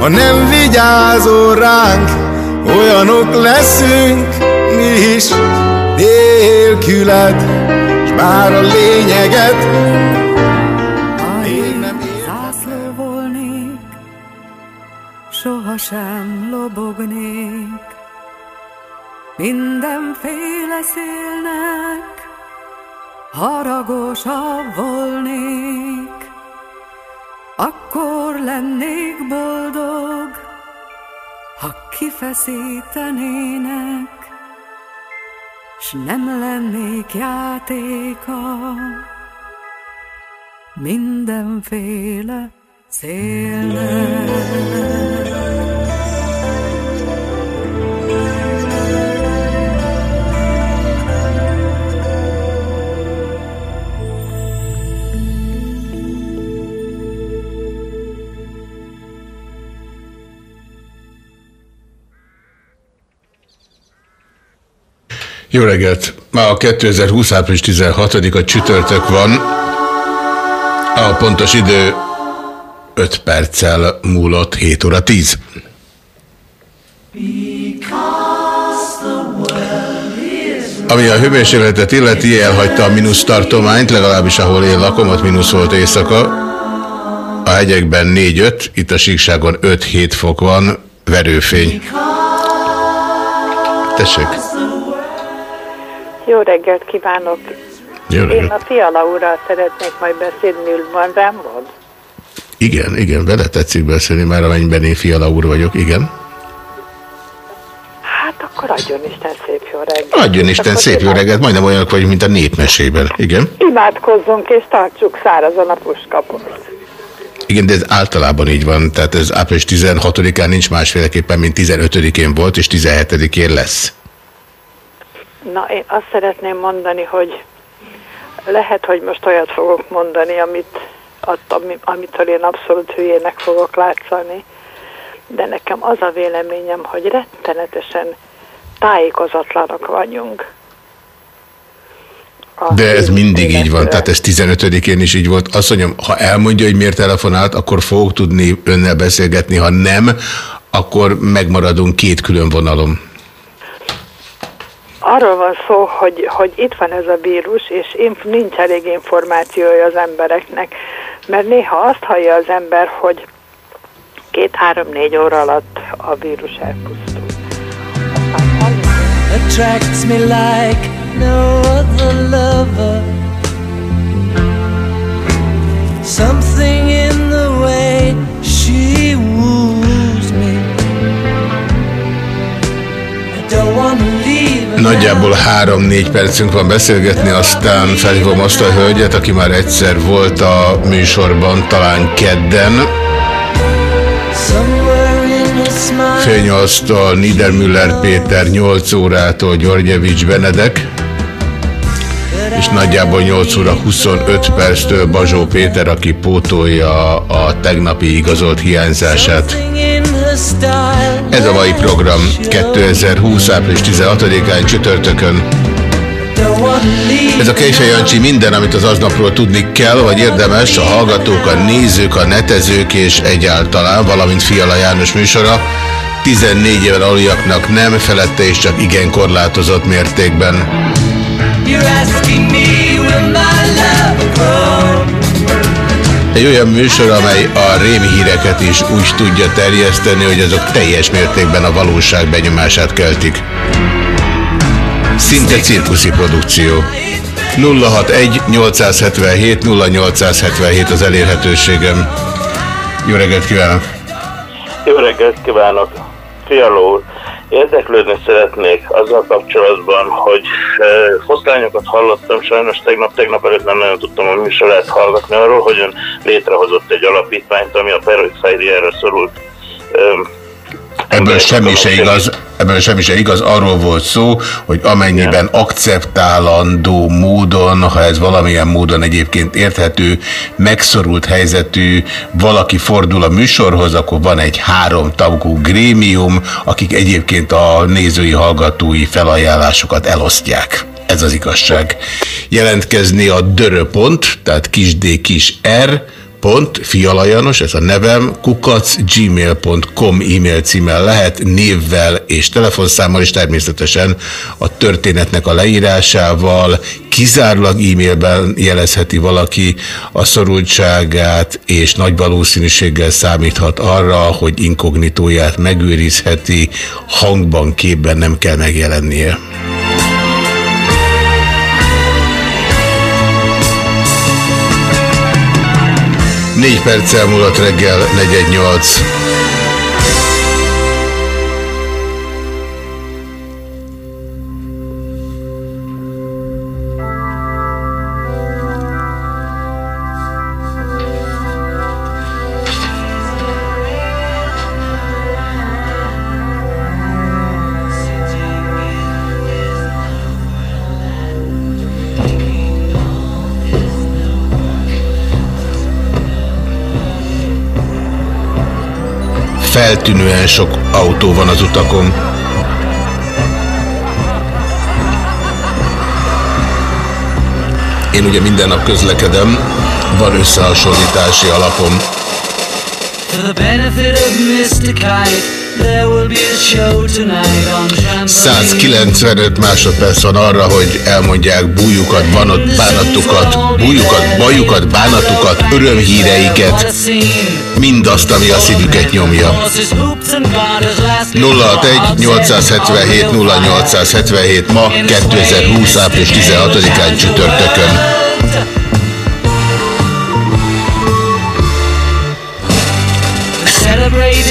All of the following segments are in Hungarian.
ha nem vigyázol ránk, olyanok leszünk mi is. Nélküled, s bár a lényeget még nem Zászló volnék, sohasem lobognék, mindenféle szélnek haragosabb volnék, akkor lennék boldog, ha kifeszítenének, s nem lennék játéka mindenféle szélnek. Jó reggelt! Ma a 2020. április 16-a csütörtök van. A pontos idő 5 perccel múlott 7 óra 10. Ami a hőmérsékletet illeti, elhagyta a mínusz tartományt, legalábbis ahol én lakom, ott mínusz volt éjszaka. A hegyekben 4-5, itt a síkságon 5-7 fok van, verőfény. Tessék. Jó reggelt kívánok! Jó Én reggelt. a Fiala úrral szeretnék majd beszélni, van rám mód? Igen, igen, vele tetszik beszélni, már amennyiben én Fiala úr vagyok, igen. Hát akkor adjon Isten szép jó reggelt. Adjon Isten Akkor szép jó reggelt, majdnem olyanok vagyunk, mint a népmesében. Igen. Imádkozzunk és tartsuk szárazon a puskapot. Igen, de ez általában így van, tehát ez április 16-án nincs másféleképpen, mint 15-én volt, és 17-én lesz. Na, én azt szeretném mondani, hogy lehet, hogy most olyat fogok mondani, amit, amitől én abszolút hülyének fogok látszani, de nekem az a véleményem, hogy rettenetesen tájékozatlanok vagyunk. A De ez mindig így van, tehát ez 15-én is így volt. Azt mondjam, ha elmondja, hogy miért telefonált, akkor fogok tudni önnel beszélgetni, ha nem, akkor megmaradunk két külön vonalon. Arról van szó, hogy, hogy itt van ez a vírus, és nincs elég információja az embereknek, mert néha azt hallja az ember, hogy két-három-négy óra alatt a vírus elpusztul. attracts me like no other lover. Nagyjából három-négy percünk van beszélgetni, aztán felhívom azt a hölgyet, aki már egyszer volt a műsorban, talán kedden. Fél nyolctól Niedermüller Péter, 8 órától Györgyevics Benedek, és nagyjából 8 óra 25 perctől Bazsó Péter, aki pótolja a tegnapi igazolt hiányzását. Ez a mai program 2020. április 16-án csütörtökön. Ez a Kejfej Jancsi minden, amit az aznapról tudni kell, vagy érdemes, a hallgatók, a nézők, a netezők és egyáltalán, valamint Fiala János műsora. 14 éven aluljaknak nem, felette és csak igen korlátozott mértékben. You're asking me will my love grow? Egy olyan műsor, amely a rémhíreket is úgy tudja terjeszteni, hogy azok teljes mértékben a valóság benyomását keltik. Szinte cirkuszi produkció. 061 877 0877 az elérhetőségem. Jó reggelt kívánok! Jó reggelt kívánok! Fiala úr, érdeklődni szeretnék azzal kapcsolatban, hogy foszlányokat hallottam, sajnos tegnap, tegnap előtt nem nagyon tudtam a műsorát hallgatni arról, hogy ön létrehozott egy alapítványt, ami a perifériára szorult Ebből semmi se igaz, ebből semmi se igaz, arról volt szó, hogy amennyiben akceptálandó módon, ha ez valamilyen módon egyébként érthető, megszorult helyzetű valaki fordul a műsorhoz, akkor van egy három tagú grémium, akik egyébként a nézői, hallgatói felajánlásokat elosztják. Ez az igazság. Jelentkezni a dörö.pont, tehát kis d kis r, Pont, Fiala János, ez a nevem, kukac gmail.com e-mail címmel lehet, névvel és telefonszámmal, és természetesen a történetnek a leírásával, kizárólag e-mailben jelezheti valaki a szorultságát, és nagy valószínűséggel számíthat arra, hogy inkognitóját megőrizheti, hangban, képben nem kell megjelennie. Négy perccel múlott reggel 418. Feltűnően sok autó van az utakon. Én ugye minden nap közlekedem, van összehasonlítási alapom. For the benefit of Mr. Kite, There will be a show tonight on trampoline. 195 másodperc van arra, hogy elmondják bújukat, banot, bánatukat, bújukat, bajukat, bánatukat, örömhíreiket, mindazt, ami a szívüket nyomja. 061 877 0877 ma 2020 április 16-án csütörtökön. Celebrated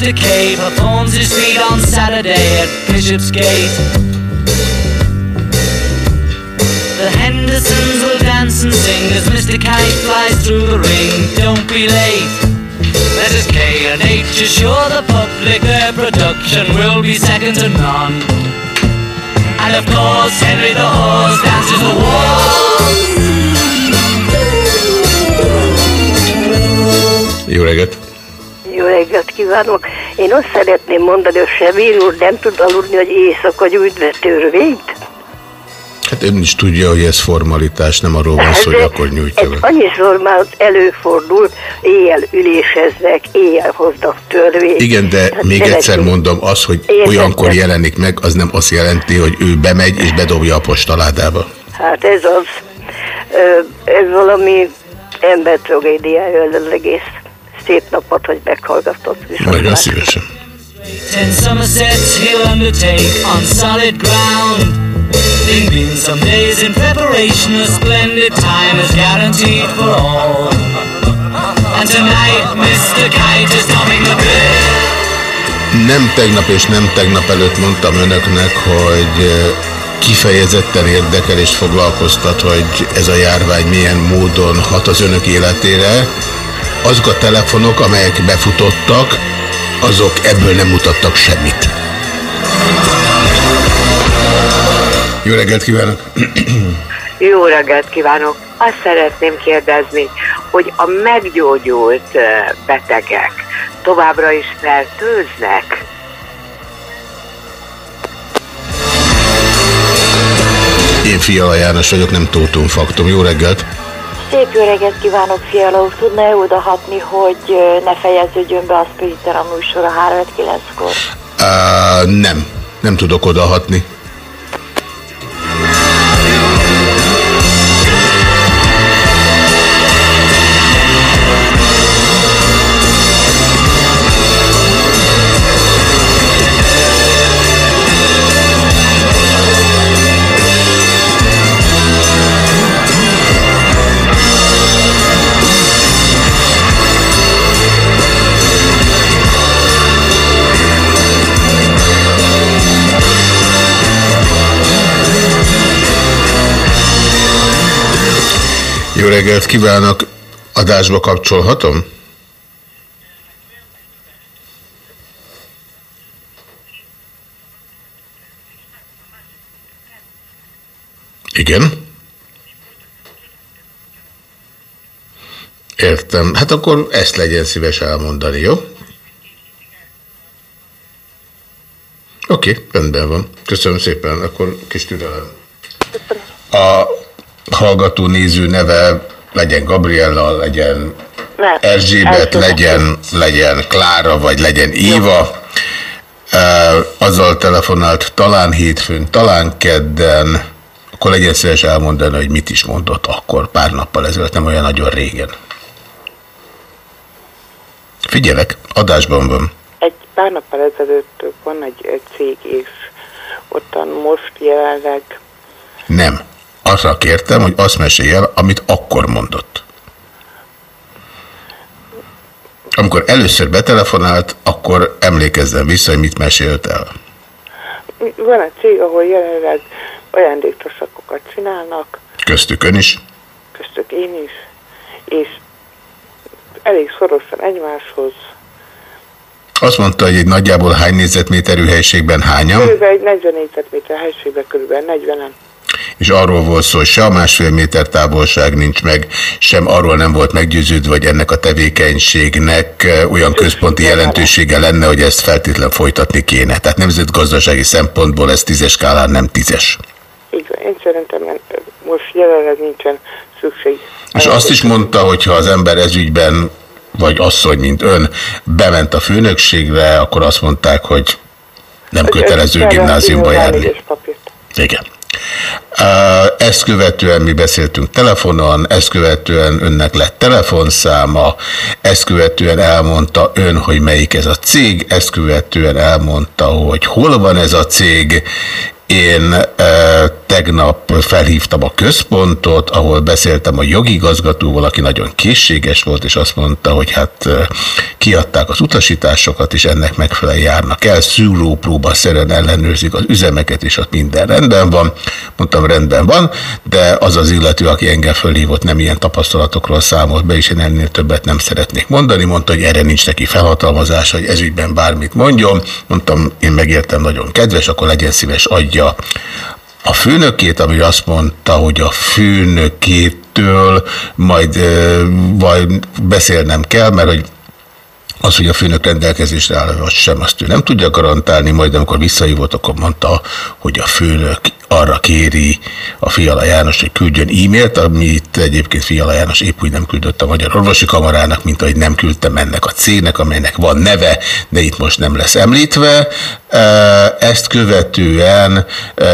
K performs his feat on Saturday at Bishopsgate. The Hendersons will dance and sing as Mr. Kite flies through the ring. Don't be late. Letters K and H assure the public their production will be second to none. And of course, Henry the Horse dances the waltz. Jó reggelt! Jó reggelt kívánok! Én azt szeretném mondani, hogy Sevér úr nem tud aludni, hogy éjszaka gyújt be törvényt. Hát ön is tudja, hogy ez formalitás, nem arról van szó, hogy akkor nyújtja be. Annyiszor már előfordul, éjjel üléseznek, éjjel hoznak törvényt. Igen, de Hát még egyszer mondom, az, hogy Értettem. olyankor jelenik meg, az nem azt jelenti, hogy ő bemegy és bedobja a postaládába. Hát ez az, ez valami embertragédiája ez az egész. Szép napot, hogy meghallgatott Nagyon szívesen. Ten Somersets he'll undertake on solid ground. There've been some days in preparation, a splendid time is guaranteed for all. And tonight, Mr. Kite is topping the bill. Nem tegnap és nem tegnap előtt mondtam önöknek, hogy eh, kifejezetten érdekel és foglalkoztat, hogy ez a járvány milyen módon hat az önök életére. Azok a telefonok, amelyek befutottak, azok ebből nem mutattak semmit. Jó reggelt kívánok! Jó reggelt kívánok! Azt szeretném kérdezni, hogy a meggyógyult betegek továbbra is fertőznek? Én Fiala János vagyok, nem Tótum Faktum. Jó reggelt! Szép jó reggelt kívánok, Fiala úr. Tudna-e odahatni, hogy ne fejeződjön be a Spiritera műsor a 3-9-kor? Uh, nem, nem tudok odahatni. Jó reggelt kívánok! Adásba kapcsolhatom? Igen? Értem. Hát akkor ezt legyen szíves elmondani, jó? Oké, okay, rendben van. Köszönöm szépen, akkor kis türelem. A hallgató néző neve legyen Gabriella, legyen Nem. Erzsébet, legyen, legyen Klára, vagy legyen Éva. Azzal telefonált talán hétfőn, talán kedden, akkor legyen szíves elmondani, hogy mit is mondott akkor, pár nappal ezelőtt, nem olyan nagyon régen. Figyelek, adásban van. Egy pár nappal ezelőtt van egy, egy cég, és ottan most jelenleg Nem. Arra kértem, hogy azt mesélj el, amit akkor mondott. Amikor először betelefonált, akkor emlékezzen vissza, hogy mit mesélt el. van egy cég, ahol jelenleg ajándéktosakokat csinálnak, Köztük ön is. köztük én is, és elég szorosan egymáshoz. Azt mondta, hogy egy nagyjából hány négyzetméterű helységben hányan, Körülbelül egy 40 négyzetméter helységben körülbelül 40-en. És arról volt szó, hogy se a másfél méter távolság nincs meg, sem arról nem volt meggyőződve, hogy ennek a tevékenységnek olyan központi jelentősége lenne, hogy ezt feltétlen folytatni kéne. Tehát nemzetgazdasági szempontból ez tízes skálán nem tízes. Így van, én szerintem most jelenleg nincsen szükség. És azt is mondta, hogy ha az ember ezügyben vagy asszony, mint ön, bement a főnökségre, akkor azt mondták, hogy nem kötelező gimnáziumba járni. Igen. Ezt követően mi beszéltünk telefonon, ezt követően önnek lett telefonszáma, ezt követően elmondta ön, hogy melyik ez a cég, ezt követően elmondta, hogy hol van ez a cég, én e, tegnap felhívtam a központot, ahol beszéltem a jogigazgatóval, aki nagyon készséges volt, és azt mondta, hogy hát e, kiadták az utasításokat, és ennek megfelelően járnak el, szűrópróba szeren ellenőrzik az üzemeket, és ott minden rendben van. Mondtam, rendben van, de az az illető, aki engem fölhívott, nem ilyen tapasztalatokról számolt be, és én ennél többet nem szeretnék mondani. Mondta, hogy erre nincs neki felhatalmazás, hogy ezügyben bármit mondjon. Mondtam, én megértem, nagyon kedves, akkor legyen szíves, adja mondja a főnökét, ami azt mondta, hogy a főnökétől majd vagy beszélnem kell, mert hogy az, hogy a főnök rendelkezésre áll, vagy sem, azt ő nem tudja garantálni, majd amikor visszahívott, akkor mondta, hogy a főnök arra kéri a Fiala János, hogy küldjön e-mailt, amit egyébként Fiala János épp úgy nem küldött a Magyar Orvosi Kamarának, mint ahogy nem küldtem ennek a cégnek, amelynek van neve, de itt most nem lesz említve. Ezt követően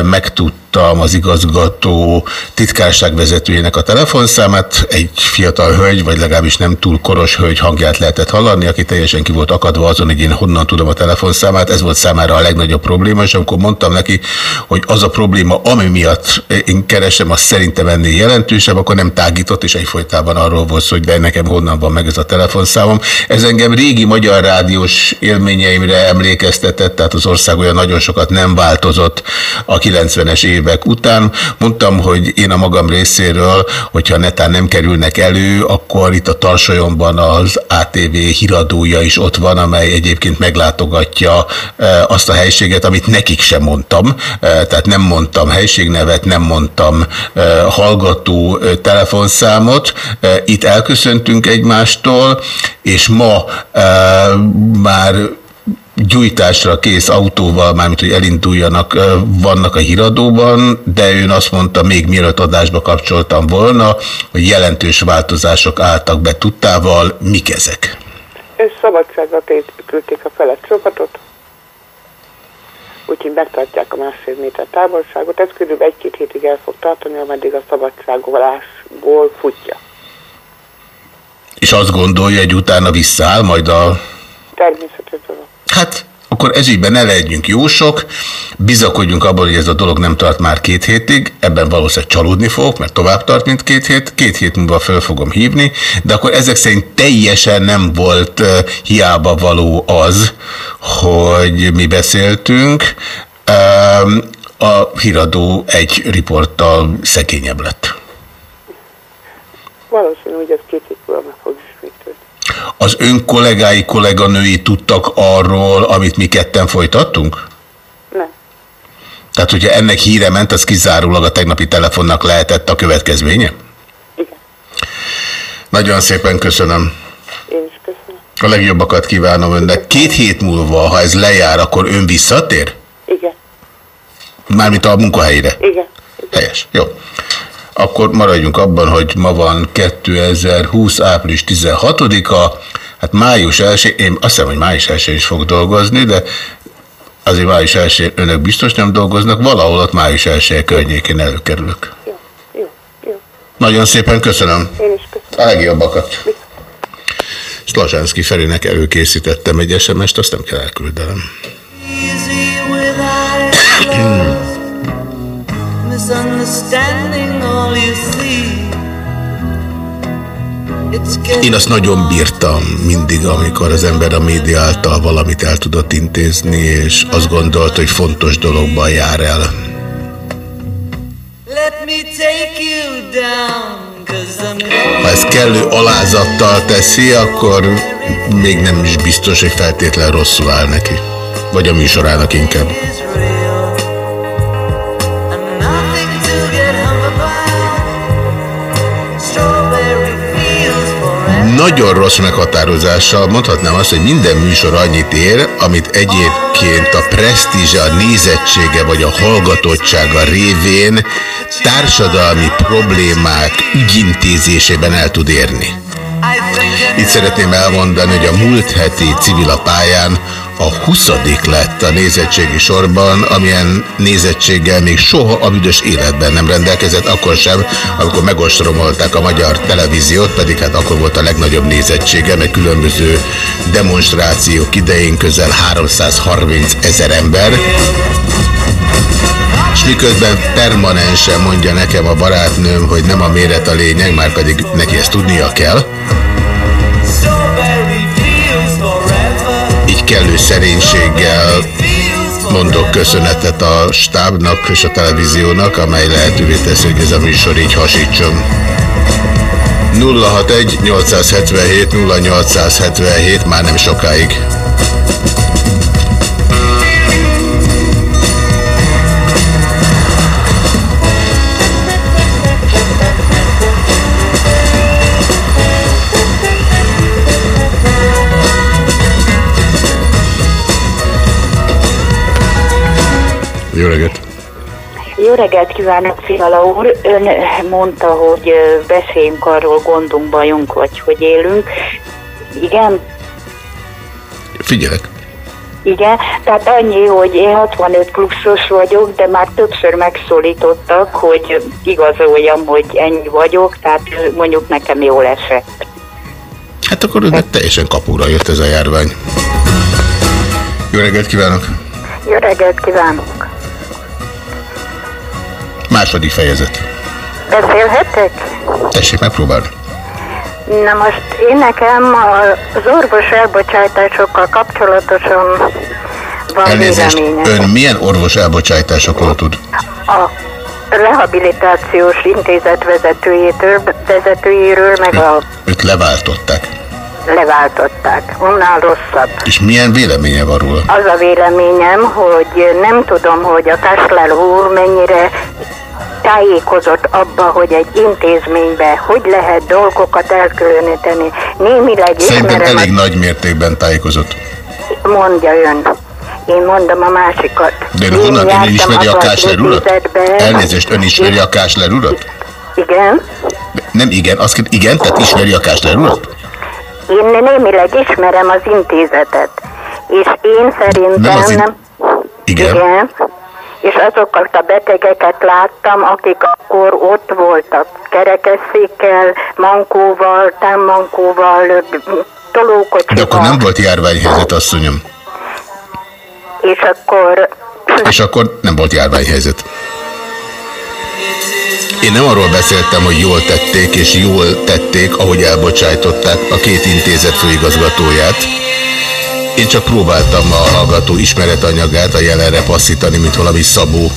megtudtam az igazgató titkárságvezetőjének a telefonszámát, egy fiatal hölgy, vagy legalábbis nem túl koros hölgy hangját lehetett hallani, aki teljesen ki volt akadva azon, hogy én honnan tudom a telefonszámát, ez volt számára a legnagyobb probléma, és amikor mondtam neki, hogy az a probléma, ami miatt én keresem, az szerintem ennél jelentősebb, akkor nem tágított, és egyfolytában arról volt szó, hogy de nekem honnan van meg ez a telefonszámom. Ez engem régi magyar rádiós élményeimre emlékeztetett, tehát az ország olyan nagyon sokat nem változott a 90-es évek után. Mondtam, hogy én a magam részéről, hogyha netán nem kerülnek elő, akkor itt a Tarsolyomban az ATV híradója is ott van, amely egyébként meglátogatja e, azt a helységet, amit nekik sem mondtam. E, tehát nem mondtam helységnevet, nem mondtam hallgató telefonszámot. Itt elköszöntünk egymástól, és ma már gyújtásra kész autóval, mármint hogy elinduljanak, vannak a híradóban, de ön azt mondta, még mielőtt adásba kapcsoltam volna, hogy jelentős változások álltak be tudtával. Mik ezek? Szabadságra küldték a felett csapatot, úgyhogy megtartják a másfél méter távolságot. Ez kb. egy-két hétig el fog tartani, ameddig a szabadságolásból futja. És azt gondolja, hogy utána visszaáll majd a... Természetesen. Hát akkor ezügyben ne legyünk jósok, bizakodjunk abban, hogy ez a dolog nem tart már két hétig, ebben valószínűleg csalódni fogok, mert tovább tart, mint két hét, két hét múlva föl fogom hívni, de akkor ezek szerint teljesen nem volt hiába való az, hogy mi beszéltünk. A híradó egy riporttal szegényebb lett. Valószínű, hogy ez két az ön kollégái, kolléganői tudtak arról, amit mi ketten folytattunk? Nem. Tehát, hogyha ennek híre ment, az kizárólag a tegnapi telefonnak lehetett a következménye? Igen. Nagyon szépen köszönöm. Én is köszönöm. A legjobbakat kívánom önnek. Két hét múlva, ha ez lejár, akkor ön visszatér? Igen. Mármint a munkahelyére? Igen. Igen. Helyes. Jó akkor maradjunk abban, hogy ma van 2020. április 16-a, hát május 1 én azt hiszem, hogy május 1 is fog dolgozni, de azért május 1 önök biztos nem dolgoznak, valahol ott május 1 környékén előkerülök. Jó, jó, jó. Nagyon szépen köszönöm. Én is köszönöm. A legjobbakat. Szlazsánszki Ferinek előkészítettem egy SMS-t, azt nem kell elküldenem. Én azt nagyon bírtam mindig, amikor az ember a média által valamit el tudott intézni, és azt gondolt, hogy fontos dologban jár el. Ha ez kellő alázattal teszi, akkor még nem is biztos, hogy feltétlen rosszul áll neki. Vagy a műsorának inkább. Nagyon rossz meghatározással mondhatnám azt, hogy minden műsor annyit ér, amit egyébként a presztízse, a nézettsége vagy a hallgatottsága révén társadalmi problémák ügyintézésében el tud érni. Itt szeretném elmondani, hogy a múlt heti civil a pályán a 20 lett a nézettségi sorban, amilyen nézettséggel még soha a büdös életben nem rendelkezett, akkor sem, amikor megostromolták a magyar televíziót, pedig hát akkor volt a legnagyobb nézettsége, meg különböző demonstrációk idején közel 330 ezer ember. És miközben permanensen mondja nekem a barátnőm, hogy nem a méret a lényeg, már pedig neki ezt tudnia kell. Így kellő szerénységgel mondok köszönetet a stábnak és a televíziónak, amely lehetővé teszi, hogy ez a műsor így hasítson. 061 877 0877 már nem sokáig. Jó reggelt! Jó reggelt kívánok, Fiala úr! Ön mondta, hogy beszéljünk arról, gondunk, bajunk, vagy hogy élünk. Igen? Figyelek! Igen, tehát annyi, hogy én 65 pluszos vagyok, de már többször megszólítottak, hogy igazoljam, hogy ennyi vagyok, tehát mondjuk nekem jól esett. Hát akkor önnek teljesen kapura jött ez a járvány. Jó reggelt kívánok! Jó reggelt kívánok! Második fejezet. Beszélhetek? Tessék megpróbálni. Na most én nekem az orvos elbocsátásokkal kapcsolatosan van Elnézést, véleményem. ön milyen orvos elbocsátásokról tud? A rehabilitációs intézet vezetőjétől, vezetőjéről meg a Őt leváltották. leváltották. Annál rosszabb. És milyen véleménye van róla? Az a véleményem, hogy nem tudom, hogy a Kásler úr mennyire tájékozott abba, hogy egy intézménybe hogy lehet dolgokat elkülöníteni. Némileg Szerintem elég nagy mértékben tájékozott. a, mondja ön. Én mondom a másikat. De ön honnan ön ismeri a Kásler urat? Elnézést, ön ismeri a Kásler urat? Igen. Nem igen, azt kérd, igen, tehát ismeri a Kásler urat? Én némileg ismerem az intézetet. És én szerintem Nem az in- nem... Igen. Igen. És azokat a betegeket láttam, akik akkor ott voltak. Kerekesszékkel, mankóval, támmankóval, De akkor tolókocsival. nem volt járványhelyzet, asszonyom. És akkor És akkor nem volt járványhelyzet. Én nem arról beszéltem, hogy jól tették, és jól tették, ahogy elbocsájtották a két intézet főigazgatóját. Én csak próbáltam a hallgató ismeretanyagát a jelenre passzítani, mint valami szabó.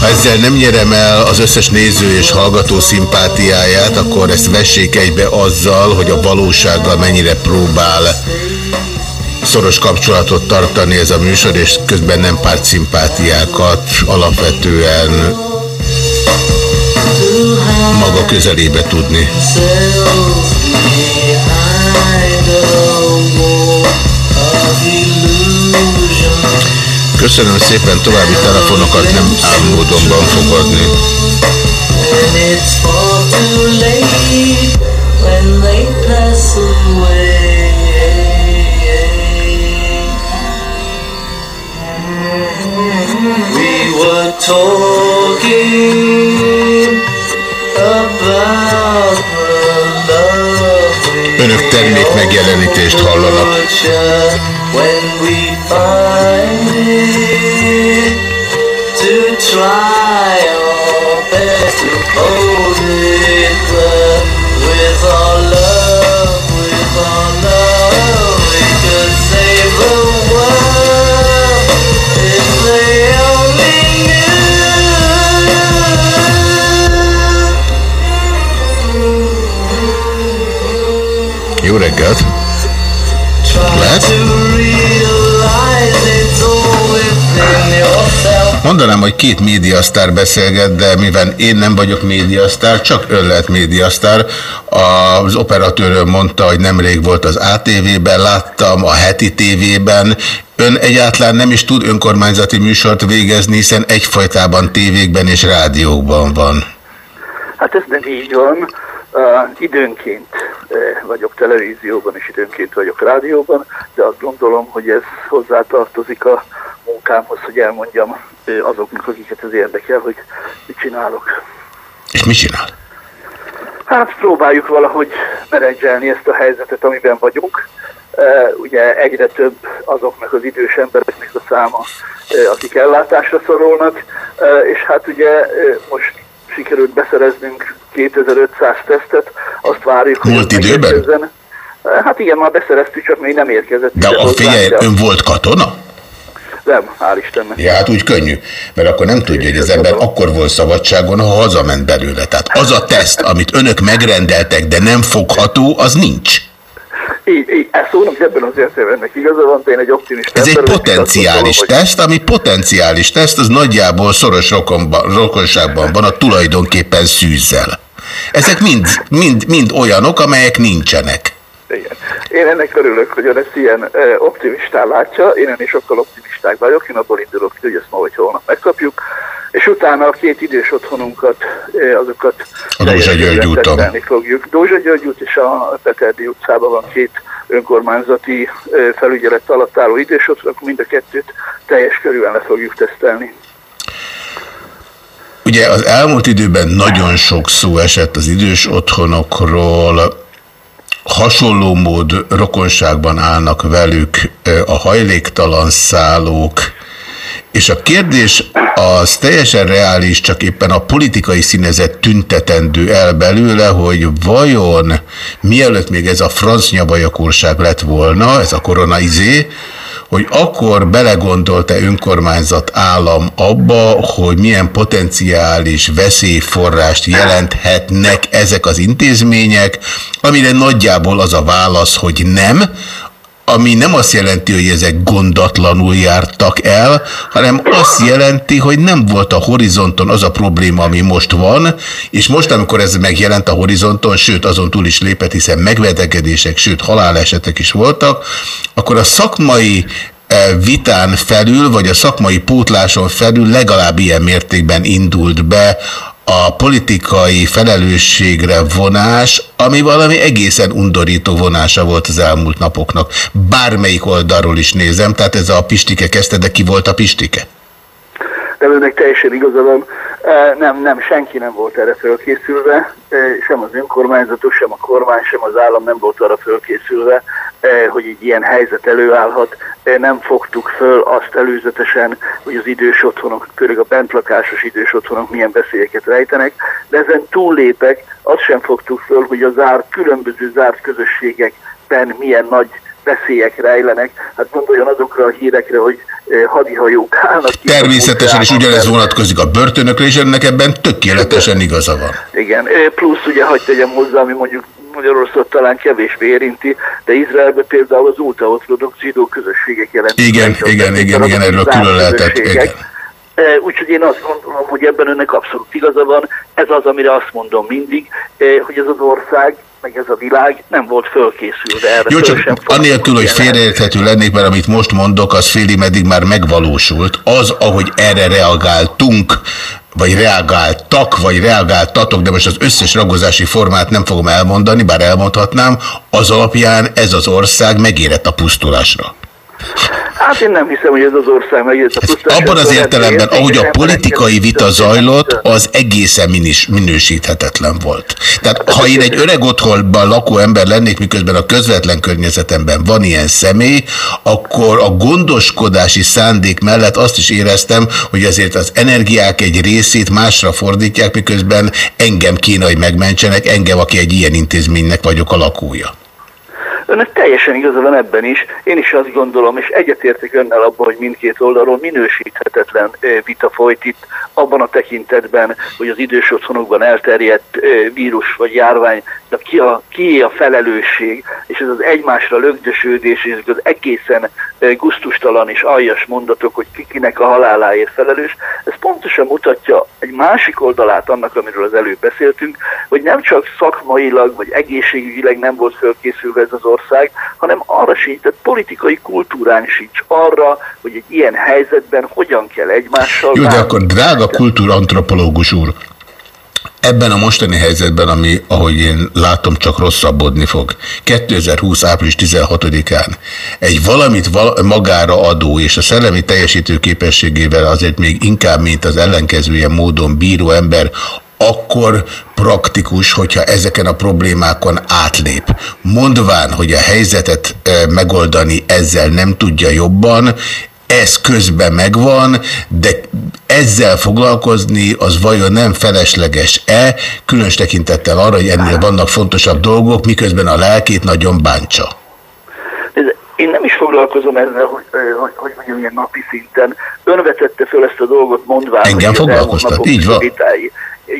Ha ezzel nem nyerem el az összes néző és hallgató szimpátiáját, akkor ezt vessék egybe azzal, hogy a valósággal mennyire próbál szoros kapcsolatot tartani ez a műsor, és közben nem párt szimpátiákat alapvetően maga közelébe tudni. Köszönöm szépen, további telefonokat nem áll módonban fogadni. We were talking about Önök termék megjelenítést hallanak. When we find it to try our best to hold it but with our love with our love we could save the world if they only Jó reggelt! Lehet? Mondanám, hogy két médiasztár beszélget, de mivel én nem vagyok médiasztár, csak ön lehet médiasztár. Az operatőröm mondta, hogy nemrég volt az ATV-ben, láttam a heti tévében. Ön egyáltalán nem is tud önkormányzati műsort végezni, hiszen egyfajtában tévékben és rádiókban van. Hát ez nem így van. Uh, időnként uh, vagyok televízióban és időnként vagyok rádióban, de azt gondolom, hogy ez hozzátartozik a munkámhoz, hogy elmondjam azoknak, akiket ez érdekel, hogy mit csinálok. És mit csinál? Hát próbáljuk valahogy menedzselni ezt a helyzetet, amiben vagyunk. Ugye egyre több azoknak az idős embereknek a száma, akik ellátásra szorulnak, és hát ugye most sikerült beszereznünk 2500 tesztet, azt várjuk, hogy Múlt időben? Hát igen, már beszereztük, csak még nem érkezett. De a figyelj, ön volt katona? Nem, hál' Istennek. Ja, hát úgy könnyű, mert akkor nem tudja, hogy az ember akkor volt szabadságon, ha hazament belőle. Tehát az a teszt, amit önök megrendeltek, de nem fogható, az nincs. Így, így, ezt szónak ebben az értelemben igaza van, én egy optimista. Ez egy potenciális teszt, ami potenciális teszt, az nagyjából szoros rokonban, rokonságban van a tulajdonképpen szűzzel. Ezek mind, mind, mind olyanok, amelyek nincsenek. Igen. Én ennek örülök, hogy ön ezt ilyen optimistán látja, én ennél sokkal optimisták vagyok, én abból indulok, hogy ezt ma vagy holnap megkapjuk, és utána a két idős otthonunkat, azokat a Dózsa György úton fogjuk. Dózsa György út és a Peterdi utcában van két önkormányzati felügyelet alatt álló idős otthon, akkor mind a kettőt teljes körülön le fogjuk tesztelni. Ugye az elmúlt időben nagyon sok szó esett az idős otthonokról, hasonló mód rokonságban állnak velük a hajléktalan szállók, és a kérdés az teljesen reális, csak éppen a politikai színezet tüntetendő el belőle, hogy vajon mielőtt még ez a franc nyabajakorság lett volna, ez a koronaizé, hogy akkor belegondolt-e önkormányzat állam abba, hogy milyen potenciális veszélyforrást jelenthetnek ezek az intézmények, amire nagyjából az a válasz, hogy nem, ami nem azt jelenti, hogy ezek gondatlanul jártak el, hanem azt jelenti, hogy nem volt a horizonton az a probléma, ami most van, és most, amikor ez megjelent a horizonton, sőt, azon túl is lépett, hiszen megvedegedések, sőt, halálesetek is voltak, akkor a szakmai e, vitán felül, vagy a szakmai pótláson felül legalább ilyen mértékben indult be a politikai felelősségre vonás, ami valami egészen undorító vonása volt az elmúlt napoknak. Bármelyik oldalról is nézem, tehát ez a Pistike kezdte, de ki volt a Pistike? Nem, önnek teljesen igaza van. Nem, nem, senki nem volt erre fölkészülve, sem az önkormányzatok, sem a kormány, sem az állam nem volt arra fölkészülve, hogy egy ilyen helyzet előállhat. Nem fogtuk föl azt előzetesen, hogy az idős otthonok, körül a bentlakásos idős otthonok milyen veszélyeket rejtenek, de ezen túllépek, azt sem fogtuk föl, hogy a zárt, különböző zárt közösségekben milyen nagy veszélyek rejlenek. Hát gondoljon azokra a hírekre, hogy hadihajók állnak. Természetesen, és ugyanez vonatkozik a börtönökre, és ennek ebben tökéletesen igaza van. Igen, plusz ugye hagyd tegyem hozzá, ami mondjuk Magyarország talán kevésbé érinti, de Izraelben például az ultraortodox zsidó közösségek jelentik. Igen, igen, igen, igen, erről külön lehetett. Igen. Eh, úgyhogy én azt gondolom, hogy ebben önnek abszolút igaza van. Ez az, amire azt mondom mindig, hogy ez az ország meg ez a világ nem volt fölkészülve erre. Jó, csak anélkül, hogy félreérthető lennék, mert amit most mondok, az félig meddig már megvalósult. Az, ahogy erre reagáltunk, vagy reagáltak, vagy reagáltatok, de most az összes ragozási formát nem fogom elmondani, bár elmondhatnám, az alapján ez az ország megérett a pusztulásra. Hát én nem hiszem, hogy ez az ország megjött a. Abban az értelemben, ahogy a politikai vita zajlott, az egészen minis, minősíthetetlen volt. Tehát ha én egy öreg otthonban lakó ember lennék, miközben a közvetlen környezetemben van ilyen személy, akkor a gondoskodási szándék mellett azt is éreztem, hogy azért az energiák egy részét másra fordítják, miközben engem kéne, hogy megmentsenek, engem, aki egy ilyen intézménynek vagyok a lakója. Önnek teljesen igaza van ebben is. Én is azt gondolom, és egyetértek önnel abban, hogy mindkét oldalról minősíthetetlen vita folyt itt, abban a tekintetben, hogy az idős otthonokban elterjedt vírus vagy járvány, de ki a, ki a felelősség, és ez az egymásra lögdösődés, és az egészen guztustalan és aljas mondatok, hogy kikinek a haláláért felelős, ez pontosan mutatja egy másik oldalát annak, amiről az előbb beszéltünk, hogy nem csak szakmailag vagy egészségügyileg nem volt fölkészülve ez az ország, hanem arra sincs, tehát politikai kultúrán sincs arra, hogy egy ilyen helyzetben hogyan kell egymással... Jó, de akkor drága kultúrantropológus úr, ebben a mostani helyzetben, ami, ahogy én látom, csak rosszabbodni fog. 2020. április 16-án egy valamit val magára adó és a szellemi teljesítő képességével azért még inkább, mint az ellenkezője módon bíró ember akkor praktikus, hogyha ezeken a problémákon átlép. Mondván, hogy a helyzetet megoldani ezzel nem tudja jobban, ez közben megvan, de ezzel foglalkozni az vajon nem felesleges-e, különös tekintettel arra, hogy ennél vannak fontosabb dolgok, miközben a lelkét nagyon bántsa. Én nem is foglalkozom ezzel, hogy, hogy, hogy mondjam, ilyen napi szinten. Ön vetette föl ezt a dolgot mondván. Engem foglalkoztat, így van. Vitái.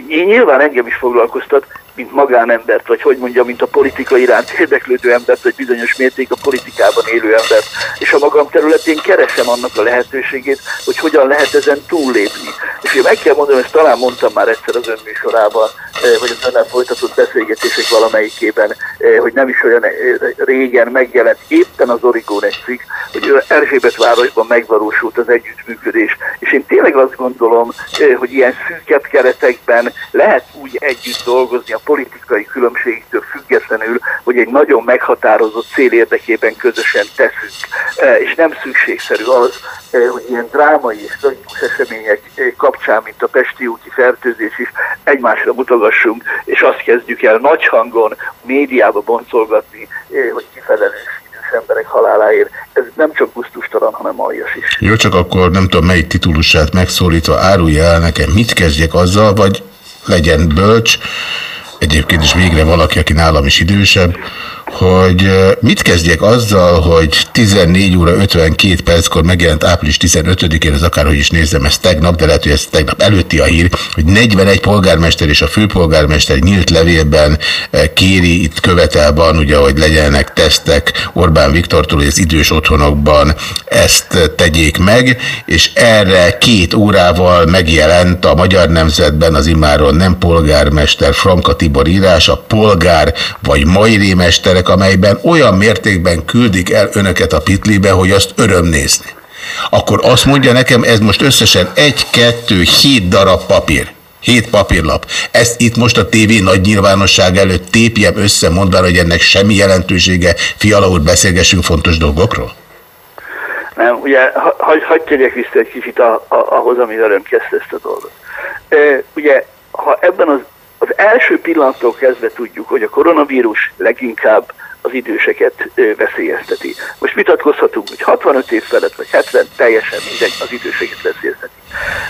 Nyilván engem is foglalkoztat, mint magánembert, vagy hogy mondja, mint a politika iránt érdeklődő embert, vagy bizonyos mérték a politikában élő embert. És a magam területén keresem annak a lehetőségét, hogy hogyan lehet ezen túllépni. És én meg kell mondanom, ezt talán mondtam már egyszer az önműsorában, eh, vagy az önnel folytatott beszélgetések valamelyikében, hogy nem is olyan eh, régen megjelent éppen az Origón egy cikk, hogy Erzsébet városban megvalósult az együttműködés. És én tényleg azt gondolom, hogy ilyen szűkebb keretekben lehet úgy együtt dolgozni a politikai különbségektől függetlenül, hogy egy nagyon meghatározott cél érdekében közösen teszünk. És nem szükségszerű az, hogy ilyen drámai és tragikus események kapcsán, mint a Pesti úti fertőzés is egymásra mutogassunk, és azt kezdjük el nagy hangon médiába boncolgatni, hogy kifelelős emberek haláláért. Ez nem csak gusztustalan, hanem aljas is. Jó, csak akkor nem tudom melyik titulusát megszólítva árulja el nekem, mit kezdjek azzal, vagy legyen bölcs, egyébként is végre valaki, aki nálam is idősebb, hogy mit kezdjek azzal, hogy 14 óra 52 perckor megjelent április 15-én, az akárhogy is nézem, ez tegnap, de lehet, hogy ez tegnap előtti a hír, hogy 41 polgármester és a főpolgármester nyílt levélben kéri, itt követelban, ugye, hogy legyenek tesztek Orbán Viktortól, hogy az idős otthonokban ezt tegyék meg, és erre két órával megjelent a Magyar Nemzetben az imáron nem polgármester Franka Tibor írás, a polgár vagy majrémester emberek, amelyben olyan mértékben küldik el önöket a pitlibe, hogy azt öröm nézni. Akkor azt mondja nekem, ez most összesen egy, kettő, hét darab papír. Hét papírlap. Ezt itt most a tévé nagy nyilvánosság előtt tépjem össze, mondván, hogy ennek semmi jelentősége. Fiala úr, beszélgessünk fontos dolgokról? Nem, ugye, hagyj hagy térjek vissza egy kicsit a, a, ahhoz, amivel ön kezdte ezt a dolgot. E, ugye, ha ebben az az első pillanattól kezdve tudjuk, hogy a koronavírus leginkább az időseket veszélyezteti. Most vitatkozhatunk, hogy 65 év felett vagy 70, teljesen mindegy, az időseket veszélyezteti.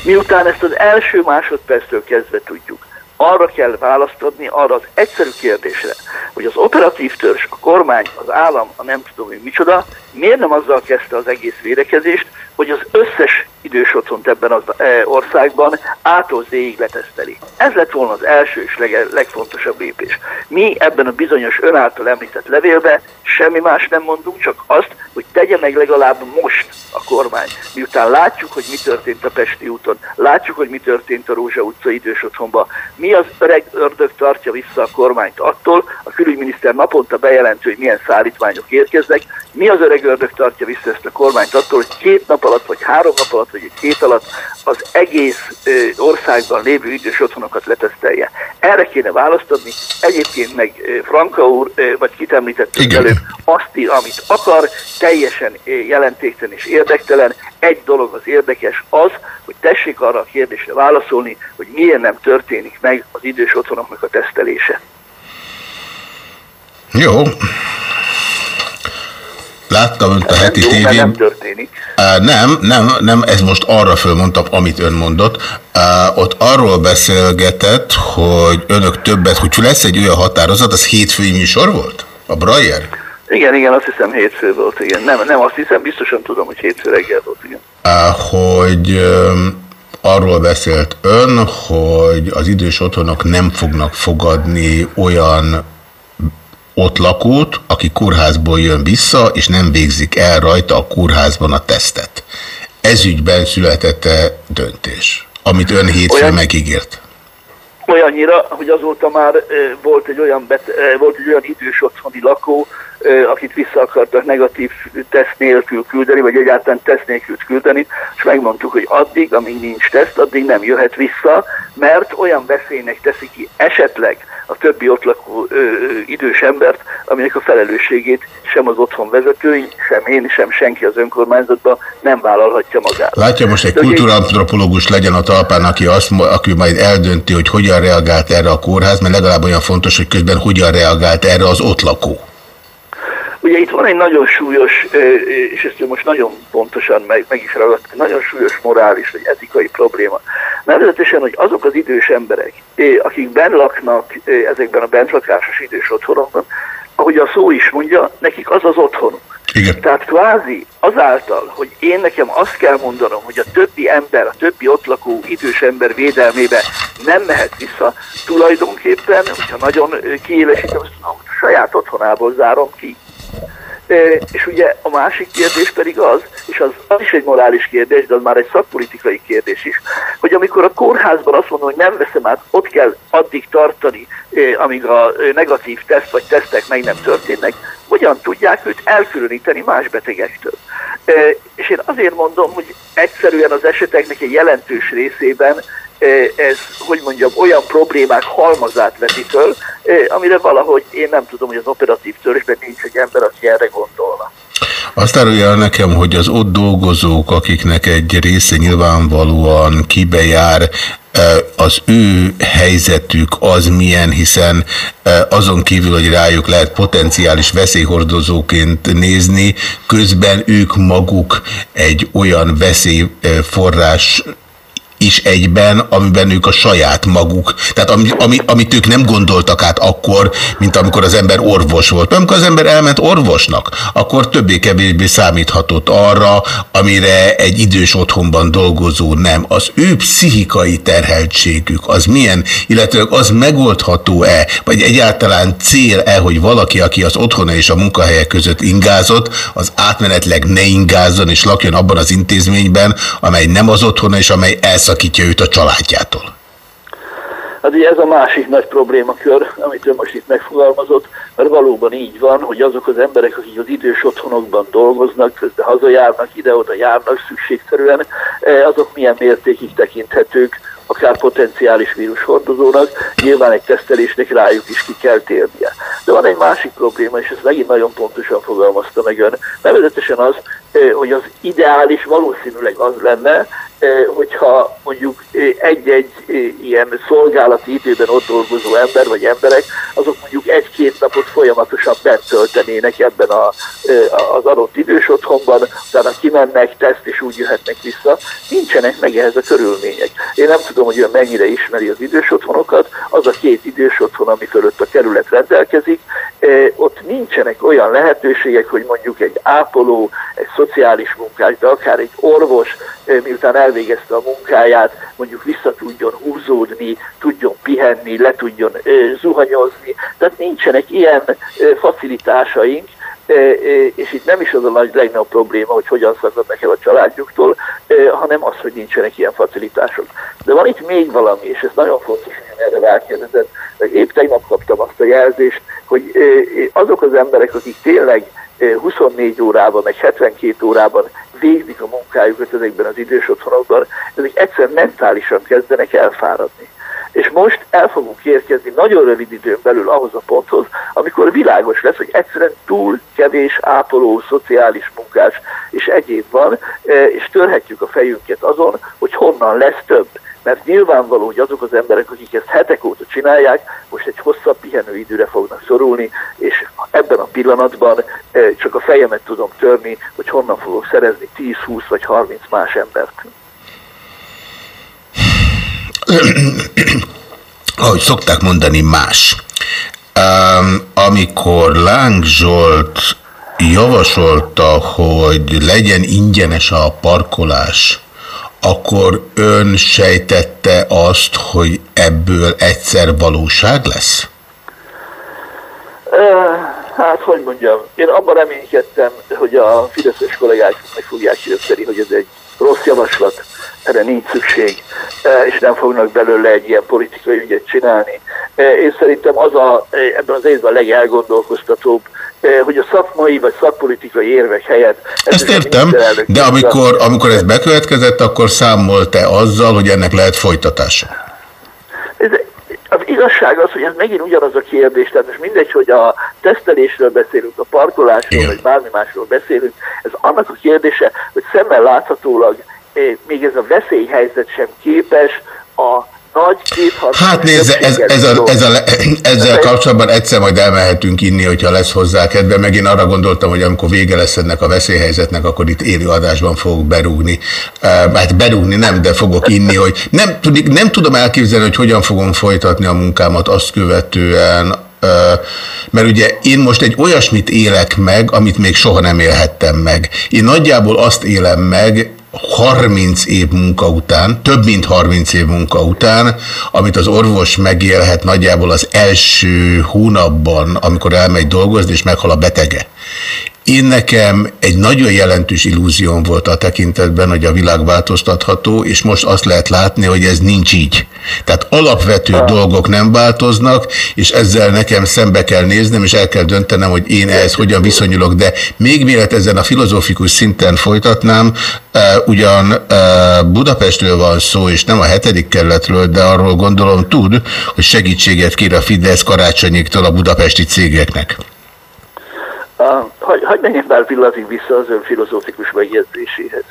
Miután ezt az első másodperctől kezdve tudjuk, arra kell választ adni, arra az egyszerű kérdésre, hogy az operatív törzs, a kormány, az állam, a nem tudom, hogy micsoda, miért nem azzal kezdte az egész védekezést, hogy az összes idős otthont ebben az e, országban ától zéig leteszteli. Ez lett volna az első és leg, legfontosabb lépés. Mi ebben a bizonyos ön által említett levélben semmi más nem mondunk, csak azt, hogy tegye meg legalább most a kormány. Miután látjuk, hogy mi történt a Pesti úton, látjuk, hogy mi történt a Rózsa utca idős otthonban, mi az öreg ördög tartja vissza a kormányt attól, a külügyminiszter naponta bejelentő, hogy milyen szállítmányok érkeznek, mi az öreg ördög tartja vissza ezt a kormányt attól, hogy két nap alatt, vagy három nap alatt, vagy egy hét alatt az egész országban lévő idős otthonokat letesztelje. Erre kéne választ adni. Egyébként meg Franka úr, vagy kit említettük előbb, azt ír, amit akar, teljesen jelentéktelen és érdektelen. Egy dolog az érdekes, az, hogy tessék arra a kérdésre válaszolni, hogy miért nem történik meg az idős otthonoknak a tesztelése. Jó, Láttam önt a heti tévén. Nem történik. Nem, nem, nem, ez most arra fölmondtam, amit ön mondott. Ott arról beszélgetett, hogy önök többet, hogy lesz egy olyan határozat, az hétfői műsor volt? A Breyer? Igen, igen, azt hiszem hétfő volt, igen. Nem, nem azt hiszem, biztosan tudom, hogy hétfő reggel volt, igen. Hogy arról beszélt ön, hogy az idős otthonok nem fognak fogadni olyan ott lakót, aki kórházból jön vissza, és nem végzik el rajta a kórházban a tesztet. ügyben született -e döntés, amit ön hétfőn Olyan... megígért? Olyannyira, hogy azóta már volt egy olyan, bet, volt egy olyan idős otthoni lakó, akit vissza akartak negatív teszt nélkül küldeni, vagy egyáltalán teszt nélkül küldeni, és megmondtuk, hogy addig, amíg nincs teszt, addig nem jöhet vissza, mert olyan veszélynek teszi ki esetleg a többi ott lakó ö, idős embert, aminek a felelősségét sem az otthon vezetői, sem én, sem senki az önkormányzatban nem vállalhatja magát. Látja most egy kultúrantropológus legyen a talpán, aki, azt, aki majd eldönti, hogy hogyan reagált erre a kórház, mert legalább olyan fontos, hogy közben hogyan reagált erre az ott lakó. Ugye itt van egy nagyon súlyos, és ezt most nagyon pontosan meg, meg is ragadt, nagyon súlyos morális vagy etikai probléma. Nevezetesen, hogy azok az idős emberek, akik benn laknak ezekben a bentlakásos idős otthonokban, ahogy a szó is mondja, nekik az az otthonuk. Igen. Tehát kvázi azáltal, hogy én nekem azt kell mondanom, hogy a többi ember, a többi ott lakó idős ember védelmébe nem mehet vissza, tulajdonképpen, hogyha nagyon kiélesítem, azt mondom, saját otthonából zárom ki. És ugye a másik kérdés pedig az, és az, az is egy morális kérdés, de az már egy szakpolitikai kérdés is, hogy amikor a kórházban azt mondom, hogy nem veszem át, ott kell addig tartani, amíg a negatív teszt vagy tesztek meg nem történnek, hogyan tudják őt elkülöníteni más betegektől. És én azért mondom, hogy egyszerűen az eseteknek egy jelentős részében ez, hogy mondjam, olyan problémák halmazát veti föl, amire valahogy én nem tudom, hogy az operatív törzsben nincs egy ember, aki erre gondolna. Azt árulja nekem, hogy az ott dolgozók, akiknek egy része nyilvánvalóan kibejár, az ő helyzetük az milyen, hiszen azon kívül, hogy rájuk lehet potenciális veszélyhordozóként nézni, közben ők maguk egy olyan veszélyforrás is egyben, amiben ők a saját maguk, tehát ami, ami, amit ők nem gondoltak át akkor, mint amikor az ember orvos volt. Mert amikor az ember elment orvosnak, akkor többé-kevésbé számíthatott arra, amire egy idős otthonban dolgozó nem. Az ő pszichikai terheltségük az milyen, illetve az megoldható-e, vagy egyáltalán cél-e, hogy valaki, aki az otthona és a munkahelye között ingázott, az átmenetleg ne ingázzon és lakjon abban az intézményben, amely nem az otthona és amely elsz elszakítja őt a családjától? Hát ugye ez a másik nagy problémakör, amit ő most itt megfogalmazott, mert valóban így van, hogy azok az emberek, akik az idős otthonokban dolgoznak, közben hazajárnak, ide-oda járnak szükségszerűen, eh, azok milyen mértékig tekinthetők akár potenciális vírushordozónak, nyilván egy tesztelésnek rájuk is ki kell térnie. De van egy másik probléma, és ezt megint nagyon pontosan fogalmazta meg ön, nevezetesen az, hogy az ideális valószínűleg az lenne, hogyha mondjuk egy-egy ilyen szolgálati időben ott dolgozó ember vagy emberek, azok mondjuk egy-két napot folyamatosan bent töltenének ebben a, az adott idős otthonban, utána kimennek, teszt és úgy jöhetnek vissza. Nincsenek meg ehhez a körülmények. Én nem tudom, hogy ön mennyire ismeri az idős otthonokat, az a két idős otthon, ami fölött a kerület rendelkezik, ott nincsenek olyan lehetőségek, hogy mondjuk egy ápoló, egy szociális munkás, de akár egy orvos, miután elvégezte a munkáját, mondjuk vissza tudjon húzódni, tudjon pihenni, le tudjon zuhanyozni. Tehát nincsenek ilyen facilitásaink, és itt nem is az a nagy legnagyobb probléma, hogy hogyan szakadnak el a családjuktól, hanem az, hogy nincsenek ilyen facilitások. De van itt még valami, és ez nagyon fontos, hogy erre rákérdezett. Épp tegnap kaptam azt a jelzést, hogy azok az emberek, akik tényleg 24 órában, meg 72 órában végzik a munkájukat ezekben az idős otthonokban, ezek egyszer mentálisan kezdenek elfáradni. És most el fogunk érkezni nagyon rövid időn belül ahhoz a ponthoz, amikor világos lesz, hogy egyszerűen túl kevés ápoló, szociális munkás és egyéb van, e, és törhetjük a fejünket azon, hogy honnan lesz több. Mert nyilvánvaló, hogy azok az emberek, akik ezt hetek óta csinálják, most egy hosszabb pihenőidőre fognak szorulni, és ebben a pillanatban e, csak a fejemet tudom törni, hogy honnan fogok szerezni 10, 20 vagy 30 más embert. ahogy szokták mondani, más. Um, amikor Láng Zsolt javasolta, hogy legyen ingyenes a parkolás, akkor ön sejtette azt, hogy ebből egyszer valóság lesz? Hát, hogy mondjam, én abban reménykedtem, hogy a fideszes kollégák meg fogják hirteni, hogy ez egy rossz javaslat, erre nincs szükség, és nem fognak belőle egy ilyen politikai ügyet csinálni. Én szerintem az a, ebben az évben a legelgondolkoztatóbb hogy a szakmai vagy szakpolitikai érvek helyett... Ezt értem, de amikor, amikor ez bekövetkezett, akkor számolt-e azzal, hogy ennek lehet folytatása? Ez, az igazság az, hogy ez megint ugyanaz a kérdés, tehát most mindegy, hogy a tesztelésről beszélünk, a parkolásról, vagy bármi másról beszélünk, ez annak a kérdése, hogy szemmel láthatólag még ez a veszélyhelyzet sem képes a nagy Hát nézze, ez, ez a, ez a, ezzel kapcsolatban egyszer majd elmehetünk inni, hogyha lesz hozzá kedve, meg én arra gondoltam, hogy amikor vége lesz ennek a veszélyhelyzetnek, akkor itt élő adásban fogok berúgni. Hát berúgni nem, de fogok inni, hogy nem, nem tudom elképzelni, hogy hogyan fogom folytatni a munkámat azt követően, mert ugye én most egy olyasmit élek meg, amit még soha nem élhettem meg. Én nagyjából azt élem meg, 30 év munka után, több mint 30 év munka után, amit az orvos megélhet nagyjából az első hónapban, amikor elmegy dolgozni, és meghal a betege. Én nekem egy nagyon jelentős illúzióm volt a tekintetben, hogy a világ változtatható, és most azt lehet látni, hogy ez nincs így. Tehát alapvető ha. dolgok nem változnak, és ezzel nekem szembe kell néznem, és el kell döntenem, hogy én ehhez hogyan viszonyulok. De még mielőtt ezen a filozófikus szinten folytatnám, ugyan Budapestről van szó, és nem a hetedik kerületről, de arról gondolom tud, hogy segítséget kér a Fidesz karácsonyéktól a budapesti cégeknek. Hogy, hogy menjen már pillanatig vissza az ön filozófikus megjegyzéséhez.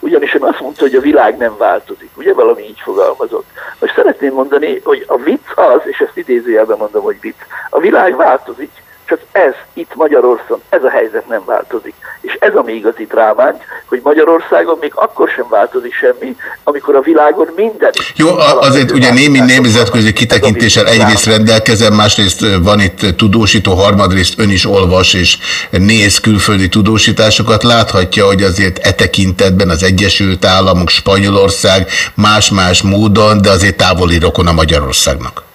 Ugyanis ön azt mondta, hogy a világ nem változik. Ugye valami így fogalmazott. Most szeretném mondani, hogy a vicc az, és ezt idézőjelben mondom, hogy vicc, a világ változik, csak ez itt Magyarországon, ez a helyzet nem változik. És ez a mi igazi drámánk, hogy Magyarországon még akkor sem változik semmi, amikor a világon minden Jó, azért ugye némi nemzetközi kitekintéssel egyrészt rendelkezem, másrészt van itt tudósító, harmadrészt ön is olvas és néz külföldi tudósításokat, láthatja, hogy azért e tekintetben az Egyesült Államok, Spanyolország más-más módon, de azért távoli rokon a Magyarországnak.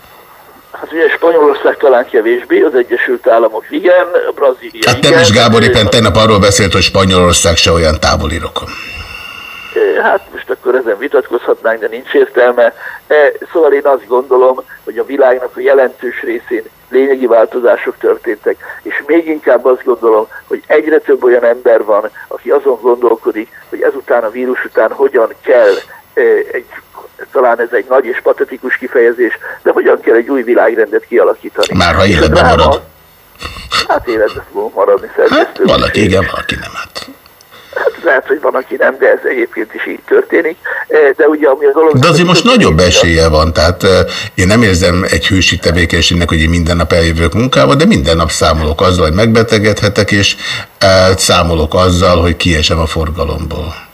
Hát ugye Spanyolország talán kevésbé, az Egyesült Államok igen, Brazília Hát Temes Gábor éppen tegnap arról beszélt, hogy Spanyolország se olyan távoli rokon. Hát most akkor ezen vitatkozhatnánk, de nincs értelme. Szóval én azt gondolom, hogy a világnak a jelentős részén lényegi változások történtek, és még inkább azt gondolom, hogy egyre több olyan ember van, aki azon gondolkodik, hogy ezután a vírus után hogyan kell egy talán ez egy nagy és patetikus kifejezés, de hogyan kell egy új világrendet kialakítani. Már ha életben marad. Hát életben fogunk maradni szerkesztő. Hát, valaki igen, valaki nem. Hát. Hát lehet, hogy van, aki nem, de ez egyébként is így történik. Eh, de ugye ami a dolog... De azért most nagyobb esélye van, tehát eh, én nem érzem egy hősi tevékenységnek, hogy én minden nap eljövök munkába, de minden nap számolok azzal, hogy megbetegedhetek, és számolok azzal, hogy kiesem a forgalomból.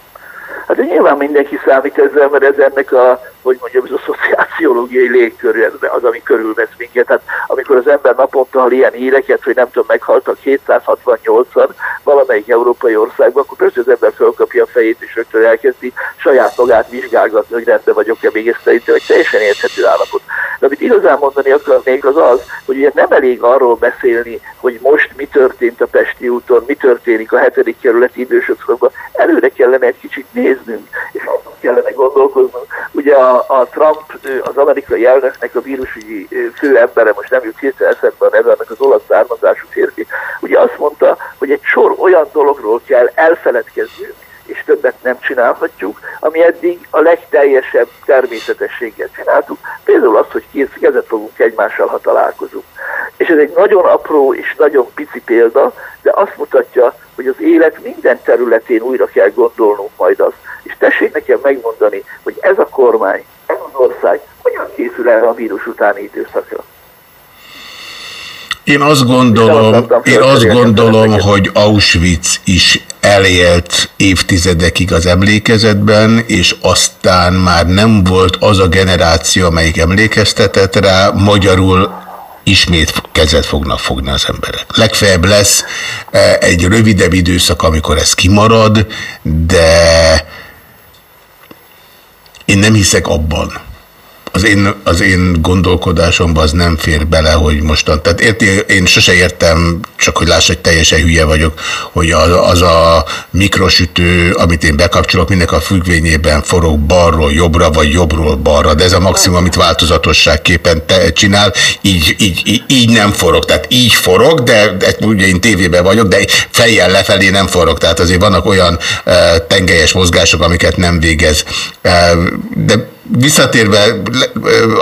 Hát nyilván mindenki számít ezzel, mert ez ennek a hogy mondjam, ez a szociáciológiai légkör, az, ami körülvesz minket. Tehát amikor az ember naponta hall ilyen híreket, hogy nem tudom, meghaltak 768-an valamelyik európai országban, akkor persze az ember fölkapja a fejét, és rögtön elkezdi saját magát vizsgálgatni, hogy rendben vagyok-e még ezt szerintem egy teljesen érthető állapot. De amit igazán mondani akarnék az az, hogy ugye nem elég arról beszélni, hogy most mi történt a Pesti úton, mi történik a hetedik kerületi idősökben, előre kellene egy kicsit néznünk, és azt kellene gondolkoznunk. Ugye a a, Trump, az amerikai elnöknek a vírusügyi főembere, most nem jut hirtelen eszembe a neve, annak az olasz származású férfi, ugye azt mondta, hogy egy sor olyan dologról kell elfeledkeznünk, és többet nem csinálhatjuk, ami eddig a legteljesebb természetességgel csináltuk. Például azt, hogy kész kezet fogunk egymással, ha találkozunk. És ez egy nagyon apró és nagyon pici példa, de azt mutatja, hogy az élet minden területén újra kell gondolnunk majd azt. És tessék nekem megmondani, hogy ez a kormány, ez az ország hogyan készül erre a vírus utáni időszakra. Én azt gondolom, én azt gondolom hogy Auschwitz is elélt évtizedekig az emlékezetben, és aztán már nem volt az a generáció, amelyik emlékeztetett rá, magyarul ismét kezet fognak fogni az emberek. Legfeljebb lesz e, egy rövidebb időszak, amikor ez kimarad, de én nem hiszek abban, az én, az én gondolkodásomban az nem fér bele, hogy mostan, tehát érti, én sose értem, csak hogy láss, hogy teljesen hülye vagyok, hogy az, az a mikrosütő, amit én bekapcsolok, mindenek a függvényében forog balról jobbra, vagy jobbról balra, de ez a maximum, amit változatosságképpen te csinál, így, így, így nem forog, tehát így forog, de, de ugye én tévében vagyok, de fejjel lefelé nem forog, tehát azért vannak olyan e, tengelyes mozgások, amiket nem végez. E, de Visszatérve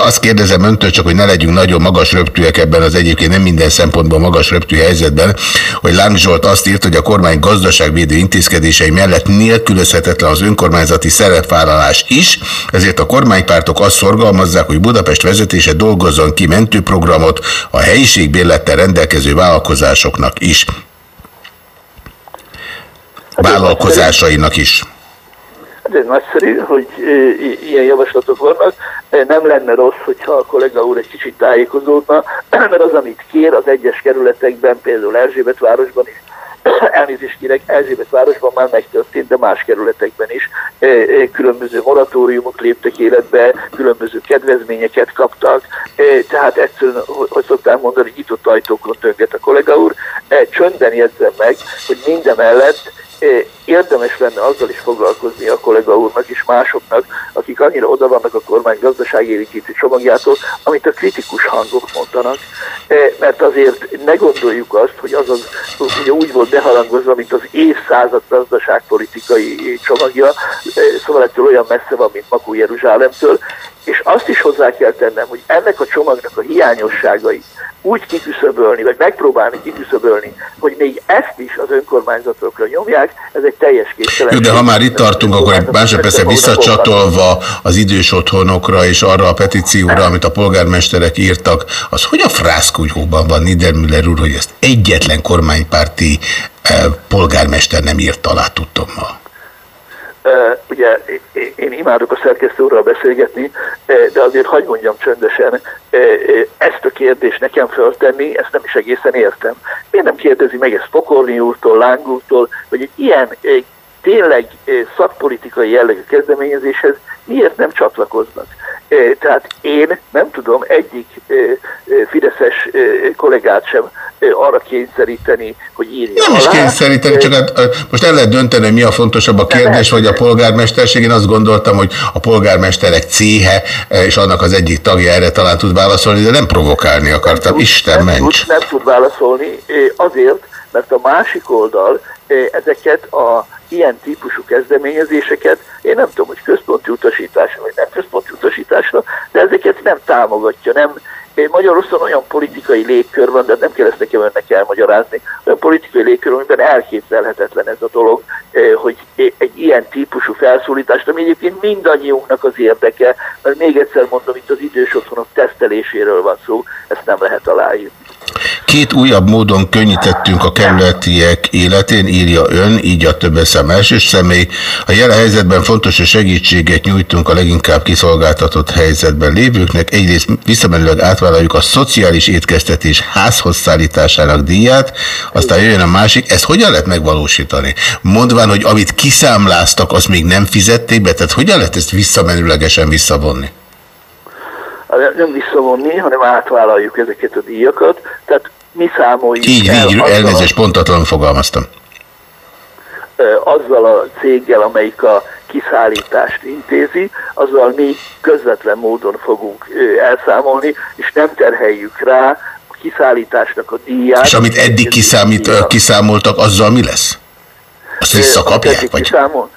azt kérdezem öntől, csak hogy ne legyünk nagyon magas röptűek ebben az egyébként nem minden szempontból magas röptű helyzetben, hogy Láng Zsolt azt írt, hogy a kormány gazdaságvédő intézkedései mellett nélkülözhetetlen az önkormányzati szerepvállalás is, ezért a kormánypártok azt szorgalmazzák, hogy Budapest vezetése dolgozzon ki mentőprogramot a helyiségbérlettel rendelkező vállalkozásoknak is. Vállalkozásainak is. Ez nagyszerű, hogy ilyen javaslatok vannak. Nem lenne rossz, hogyha a kollega úr egy kicsit tájékozódna, mert az, amit kér az egyes kerületekben, például Erzsébet városban is, elnézést kérek, Erzsébet városban már megtörtént, de más kerületekben is különböző moratóriumok léptek életbe, különböző kedvezményeket kaptak, tehát egyszerűen, hogy szoktam mondani, nyitott ajtókon tönget a kollega úr, csöndben jegyzem meg, hogy minden mellett érdemes lenne azzal is foglalkozni a kollega úrnak és másoknak, akik annyira oda vannak a kormány gazdaságérintítő csomagjától, amit a kritikus hangok mondanak. Mert azért ne gondoljuk azt, hogy az, az ugye úgy volt beharangozva, mint az évszázad gazdaságpolitikai csomagja, szóval ettől olyan messze van, mint Makó Jeruzsálemtől, és azt is hozzá kell tennem, hogy ennek a csomagnak a hiányosságait úgy kiküszöbölni, vagy megpróbálni kiküszöbölni, hogy még ezt is az önkormányzatokra nyomják, ez egy teljes képtelenség. De ha már itt tartunk, akkor egy másodpersze visszacsatolva az idős otthonokra és arra a petícióra, amit a polgármesterek írtak, az hogy a frászkunyhóban van Niedermüller úr, hogy ezt egyetlen kormánypárti eh, polgármester nem írt alá tudtommal? Ugye én imádok a szerkesztő úrral beszélgetni, de azért hagyd mondjam csöndesen, ezt a kérdést nekem föltenni, ezt nem is egészen értem. Miért nem kérdezi meg ezt Pokorni úrtól, Láng úrtól, hogy egy ilyen tényleg szakpolitikai jellegű kezdeményezéshez miért nem csatlakoznak? Tehát én nem tudom egyik fideszes kollégát sem arra kényszeríteni, hogy írja Nem alá. is kényszeríteni, csak hát, most el lehet dönteni, hogy mi a fontosabb a kérdés, vagy a polgármesterség. Én azt gondoltam, hogy a polgármesterek céhe, és annak az egyik tagja erre talán tud válaszolni, de nem provokálni akartam. Nem Isten nem mencs. Tud, nem tud válaszolni, azért, mert a másik oldal ezeket a ilyen típusú kezdeményezéseket, én nem tudom, hogy központi utasításra vagy nem központi utasításra, de ezeket nem támogatja, nem, Magyarországon olyan politikai légkör van, de nem kell ezt nekem önnek elmagyarázni, olyan politikai légkör, amiben elképzelhetetlen ez a dolog, hogy egy ilyen típusú felszólítást, ami egyébként mindannyiunknak az érdeke, mert még egyszer mondom, itt az idős otthonok teszteléséről van szó, ezt nem lehet aláírni. Két újabb módon könnyítettünk a kerületiek életén, írja ön, így a több szem első személy. A jelen helyzetben fontos, hogy segítséget nyújtunk a leginkább kiszolgáltatott helyzetben lévőknek. Egyrészt visszamenőleg átvállaljuk a szociális étkeztetés házhoz szállításának díját, aztán jöjjön a másik. Ezt hogyan lehet megvalósítani? Mondván, hogy amit kiszámláztak, azt még nem fizették be, tehát hogyan lehet ezt visszamenőlegesen visszavonni? Nem visszavonni, hanem átvállaljuk ezeket a díjakat. Tehát mi számoljuk Így, el így, elnézést, pontatlan fogalmaztam. Azzal a céggel, amelyik a kiszállítást intézi, azzal mi közvetlen módon fogunk elszámolni, és nem terheljük rá a kiszállításnak a díját. És amit eddig kiszámít, kiszámoltak, azzal mi lesz? Azt visszakapják? Vagy? Kiszámol?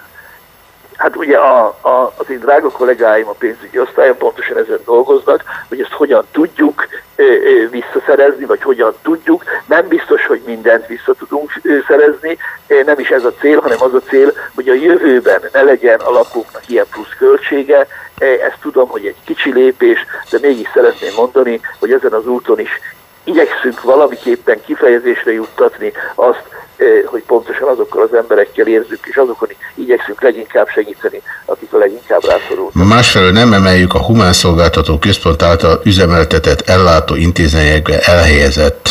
Hát ugye a, a, az én drága kollégáim a pénzügyi osztályon pontosan ezen dolgoznak, hogy ezt hogyan tudjuk ö, ö, visszaszerezni, vagy hogyan tudjuk. Nem biztos, hogy mindent vissza tudunk ö, szerezni, nem is ez a cél, hanem az a cél, hogy a jövőben ne legyen a lakóknak ilyen plusz költsége. Ezt tudom, hogy egy kicsi lépés, de mégis szeretném mondani, hogy ezen az úton is igyekszünk valamiképpen kifejezésre juttatni azt, eh, hogy pontosan azokkal az emberekkel érzünk, és azokon igyekszünk leginkább segíteni, akik a leginkább rászorulnak. Másfelől nem emeljük a humán szolgáltató központ által üzemeltetett ellátó intézményekbe elhelyezett,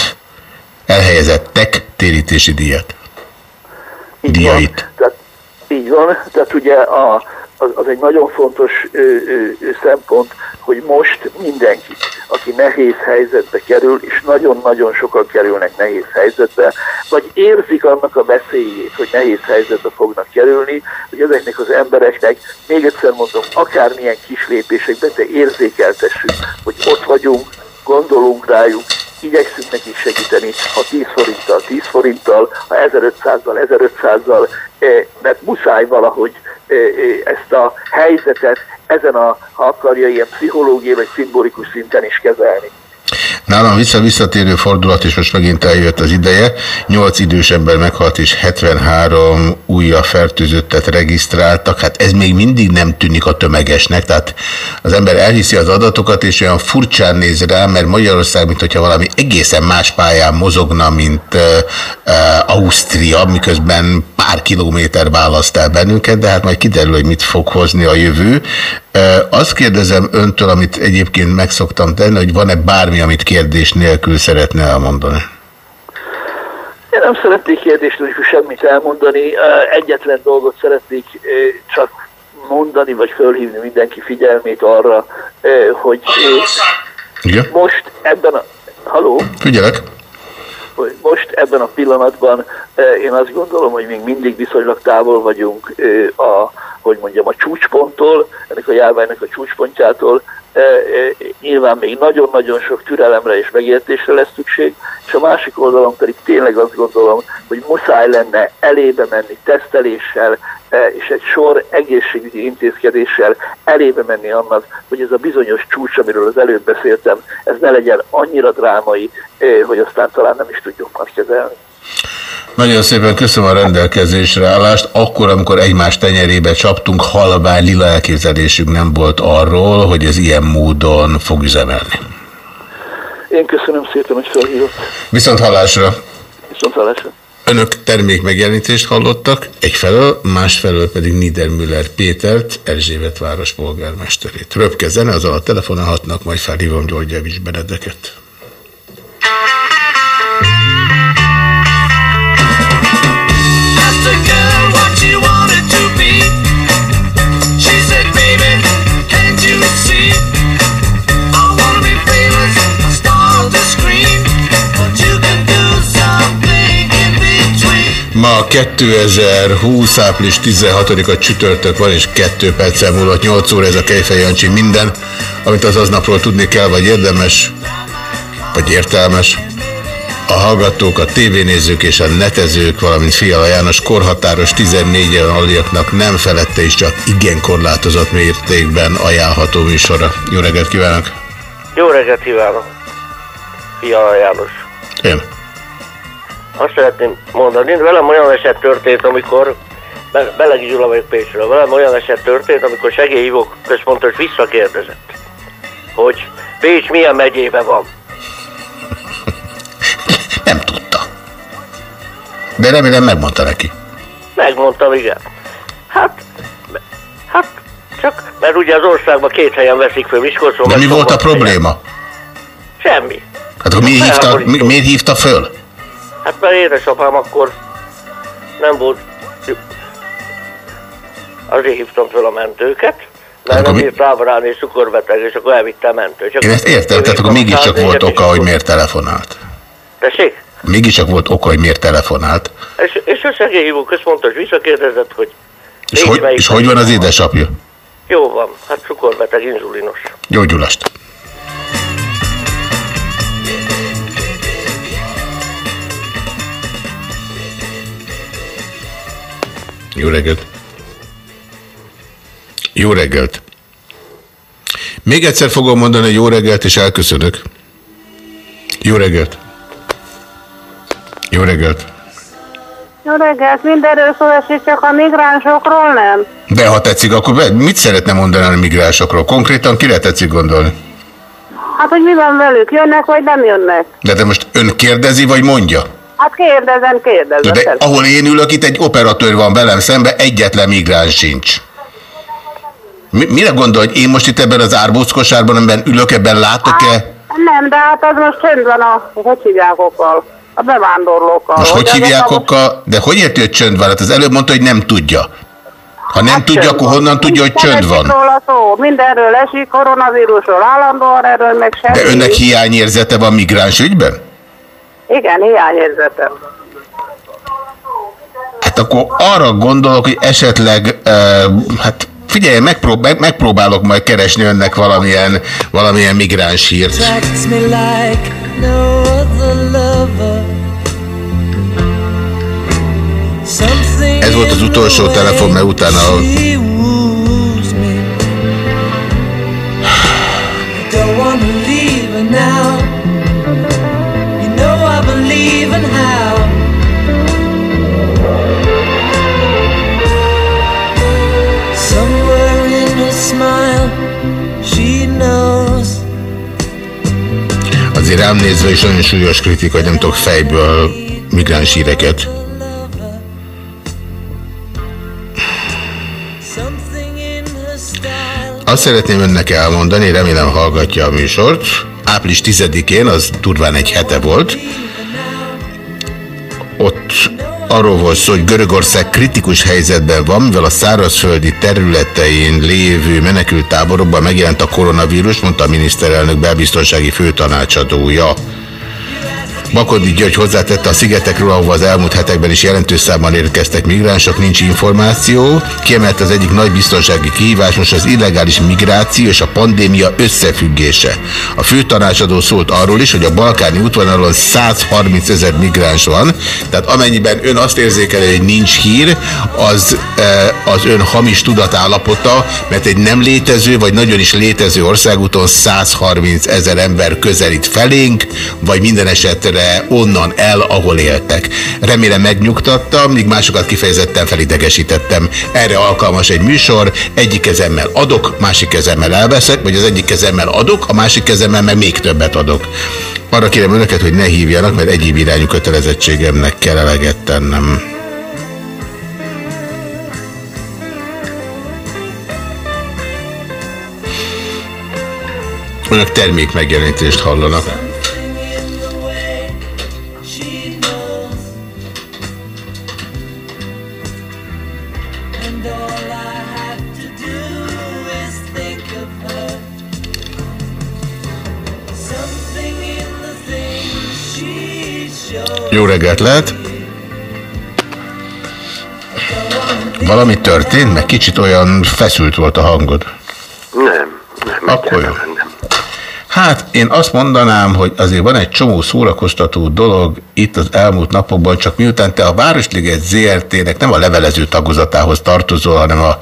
elhelyezettek térítési díjat. Így Díjait. Van. Tehát, így van, tehát ugye a, az, az egy nagyon fontos ö, ö, szempont, hogy most mindenki, aki nehéz helyzetbe kerül, és nagyon-nagyon sokan kerülnek nehéz helyzetbe, vagy érzik annak a veszélyét, hogy nehéz helyzetbe fognak kerülni, hogy ezeknek az embereknek, még egyszer mondom, akármilyen kis lépésekben, de érzékeltessük, hogy ott vagyunk, gondolunk rájuk, igyekszünk nekik segíteni, ha 10 forinttal, 10 forinttal, ha 1500-zal, 1500-zal, mert muszáj valahogy ezt a helyzetet ezen a, ha akarja, ilyen pszichológiai vagy szimbolikus szinten is kezelni. Nálam vissza-visszatérő fordulat, és most megint eljött az ideje. 8 idős ember meghalt, és 73 újra fertőzöttet regisztráltak. Hát ez még mindig nem tűnik a tömegesnek, tehát az ember elhiszi az adatokat, és olyan furcsán néz rá, mert Magyarország, mint hogyha valami egészen más pályán mozogna, mint uh, uh, Ausztria, miközben pár kilométer választ el bennünket, de hát majd kiderül, hogy mit fog hozni a jövő. Azt kérdezem öntől, amit egyébként megszoktam tenni, hogy van-e bármi, amit kérdés nélkül szeretne elmondani? Én nem szeretnék kérdés nélkül semmit elmondani. Egyetlen dolgot szeretnék csak mondani, vagy fölhívni mindenki figyelmét arra, hogy most ebben a... Haló? Figyelek. Hogy most ebben a pillanatban én azt gondolom, hogy még mindig viszonylag távol vagyunk a hogy mondjam, a csúcsponttól, ennek a járványnak a csúcspontjától, e, e, nyilván még nagyon-nagyon sok türelemre és megértésre lesz szükség, és a másik oldalon pedig tényleg azt gondolom, hogy muszáj lenne elébe menni teszteléssel, e, és egy sor egészségügyi intézkedéssel elébe menni annak, hogy ez a bizonyos csúcs, amiről az előbb beszéltem, ez ne legyen annyira drámai, hogy aztán talán nem is tudjuk majd kezelni. Nagyon szépen köszönöm a rendelkezésre állást. Akkor, amikor egymás tenyerébe csaptunk, halvány lila elképzelésünk nem volt arról, hogy ez ilyen módon fog üzemelni. Én köszönöm szépen, hogy felhívott. Viszont hallásra. Viszont hallásra. Önök termék megjelenítést hallottak, egyfelől, másfelől pedig Niedermüller Pétert, Erzsébet város polgármesterét. Röpke zene, az alatt telefonálhatnak, majd felhívom Györgyevics Benedeket. Ma 2020. április 16-a csütörtök van, és 2 perccel múlott 8 óra ez a Kejfej Jancsi minden, amit az aznapról tudni kell, vagy érdemes, vagy értelmes. A hallgatók, a tévénézők és a netezők, valamint Fiala János korhatáros 14 éven aliaknak nem felette is csak igen korlátozott mértékben ajánlható műsora. Jó reggelt kívánok! Jó reggelt kívánok! Fiala János. Én azt szeretném mondani, velem olyan eset történt, amikor Belegi Gyula vagyok Pécsről, velem olyan eset történt, amikor segélyhívó központos visszakérdezett, hogy Pécs milyen megyébe van. Nem tudta. De remélem megmondta neki. Megmondtam, igen. Hát, hát csak, mert ugye az országban két helyen veszik föl Miskolcon. De mi volt a probléma? Helyen. Semmi. Hát mi hívta, mi, miért hívta föl? Hát mert édesapám akkor nem volt... Azért hívtam föl a mentőket, mert nem írt ábrán és cukorbeteg, és akkor elvitte a mentő. Csak Én ezt értem, tehát akkor mégiscsak volt oka, hogy miért telefonált. Tessék? Mégiscsak volt oka, hogy miért telefonált. És, és a szegélyhívó központos visszakérdezett, hogy... És, hogy, és hogy van az édesapja? Jó van, hát cukorbeteg, inzulinos. Gyógyulást. Jó reggelt! Jó reggelt! Még egyszer fogom mondani, hogy jó reggelt, és elköszönök. Jó reggelt! Jó reggelt! Jó reggelt! Mindenről szó esik, csak a migránsokról nem. De ha tetszik, akkor mit szeretne mondani a migránsokról? Konkrétan kire tetszik gondolni? Hát, hogy mi van velük? Jönnek, vagy nem jönnek? De de most ön kérdezi, vagy mondja? Hát kérdezem, kérdezem. De ahol én ülök, itt egy operatőr van velem szembe, egyetlen migráns sincs. Mi, mire gondol, hogy én most itt ebben az árbóckosárban, amiben ülök, ebben látok-e? Hát, nem, de hát az most csönd van a, hogy hívják okkal, a bevándorlókkal. Most hogy, hogy hívják okkal? De hogy érti, hogy csönd van? Hát az előbb mondta, hogy nem tudja. Ha nem Hát tudja, akkor van. honnan tudja, hogy csönd van? róla szó. Mindenről esik, koronavírusról állandóan, erről meg semmi. De önnek hiányérzete van migráns ügyben? Igen, hiányérzetem. Hát akkor arra gondolok, hogy esetleg, uh, hát figyelj, megprób meg, megpróbálok majd keresni önnek valamilyen, valamilyen migráns hírt. Ez volt az utolsó telefon, mert utána don't wanna leave her now. Azért rám nézve is nagyon súlyos kritika, hogy nem tudok fejből migráns híreket. Azt szeretném önnek elmondani, remélem hallgatja a műsort. Április 10-én, az durván egy hete volt. Arról volt szó, hogy Görögország kritikus helyzetben van, mivel a szárazföldi területein lévő menekültáborokban megjelent a koronavírus, mondta a miniszterelnök belbiztonsági főtanácsadója. Bakodi György hozzátette a szigetekről, ahova az elmúlt hetekben is jelentős számban érkeztek migránsok, nincs információ. Kiemelt az egyik nagy biztonsági kihívás most az illegális migráció és a pandémia összefüggése. A főtanácsadó szólt arról is, hogy a balkáni útvonalon 130 ezer migráns van, tehát amennyiben ön azt érzékeli, hogy nincs hír, az e, az ön hamis tudatállapota, mert egy nem létező, vagy nagyon is létező országúton 130 ezer ember közelít felénk, vagy minden esetre onnan el, ahol éltek. Remélem megnyugtattam, míg másokat kifejezetten felidegesítettem. Erre alkalmas egy műsor, egyik kezemmel adok, másik kezemmel elveszek, vagy az egyik kezemmel adok, a másik kezemmel meg még többet adok. Arra kérem önöket, hogy ne hívjanak, mert egyéb irányú kötelezettségemnek kell eleget tennem. Önök termék megjelenítést hallanak. Jó reggelt lehet! Valami történt, meg kicsit olyan feszült volt a hangod. Nem, nem. Akkor jó. Hát én azt mondanám, hogy azért van egy csomó szórakoztató dolog itt az elmúlt napokban, csak miután te a Városliget ZRT-nek nem a levelező tagozatához tartozol, hanem a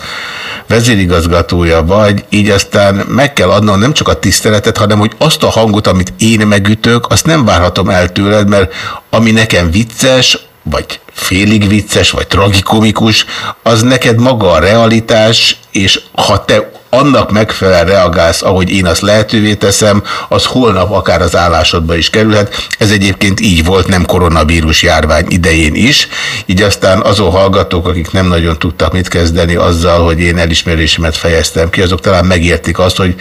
vezérigazgatója vagy, így aztán meg kell adnom nem csak a tiszteletet, hanem hogy azt a hangot, amit én megütök, azt nem várhatom el tőled, mert ami nekem vicces, vagy félig vicces, vagy tragikomikus, az neked maga a realitás, és ha te annak megfelel reagálsz, ahogy én azt lehetővé teszem, az holnap akár az állásodba is kerülhet. Ez egyébként így volt, nem koronavírus járvány idején is. Így aztán azon hallgatók, akik nem nagyon tudtak mit kezdeni azzal, hogy én elismerésemet fejeztem ki, azok talán megértik azt, hogy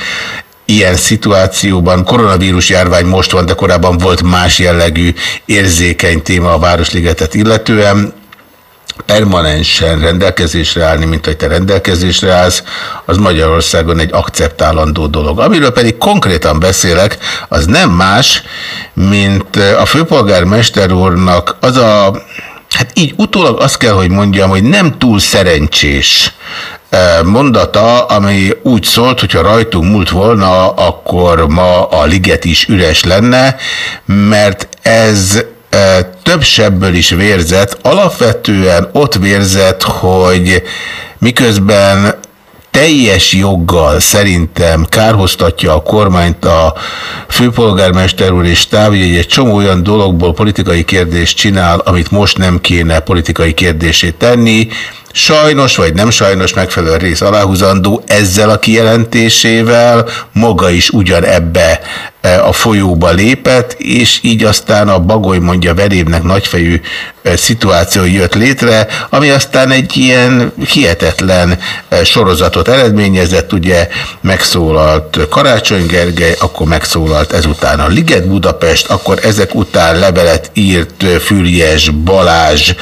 ilyen szituációban, koronavírus járvány most van, de korábban volt más jellegű érzékeny téma a Városligetet illetően, permanensen rendelkezésre állni, mint hogy te rendelkezésre állsz, az Magyarországon egy akceptálandó dolog. Amiről pedig konkrétan beszélek, az nem más, mint a főpolgármester úrnak az a, hát így utólag azt kell, hogy mondjam, hogy nem túl szerencsés mondata, ami úgy szólt, hogyha rajtunk múlt volna, akkor ma a liget is üres lenne, mert ez több sebből is vérzett, alapvetően ott vérzett, hogy miközben teljes joggal szerintem kárhoztatja a kormányt a főpolgármester úr és távügy, egy, egy csomó olyan dologból politikai kérdést csinál, amit most nem kéne politikai kérdését tenni, sajnos vagy nem sajnos megfelelő rész aláhúzandó ezzel a kijelentésével. Maga is ugyanebbe a folyóba lépett, és így aztán a bagoly mondja verévnek nagyfejű szituáció jött létre, ami aztán egy ilyen hihetetlen sorozatot eredményezett, ugye megszólalt Karácsony Gergely, akkor megszólalt ezután a Liget Budapest, akkor ezek után levelet írt Füriyes Balázs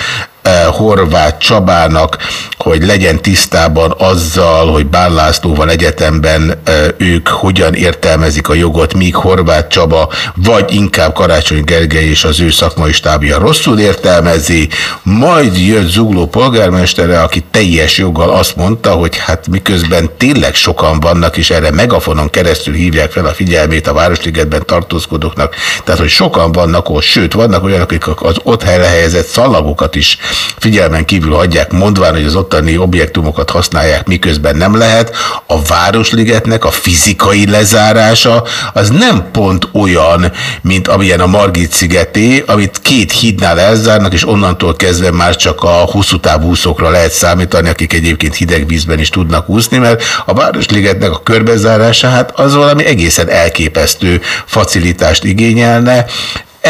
Horváth Csabának, hogy legyen tisztában azzal, hogy Bán Lászlóval egyetemben eh, ők hogyan értelmezik a jogot, míg Horváth Csaba, vagy inkább Karácsony Gergely és az ő szakmai stábja rosszul értelmezi, majd jött Zugló polgármestere, aki teljes joggal azt mondta, hogy hát miközben tényleg sokan vannak, és erre megafonon keresztül hívják fel a figyelmét a Városligetben tartózkodóknak, tehát hogy sokan vannak ott, sőt vannak olyanok, akik az ott helyezett szallagokat is figyelmen kívül hagyják, mondván, hogy az ottani objektumokat használják, miközben nem lehet, a Városligetnek a fizikai lezárása az nem pont olyan, mint amilyen a Margit szigeté, amit két hídnál elzárnak, és onnantól kezdve már csak a hosszú távúszókra lehet számítani, akik egyébként hideg vízben is tudnak úszni, mert a Városligetnek a körbezárása, hát az valami egészen elképesztő facilitást igényelne.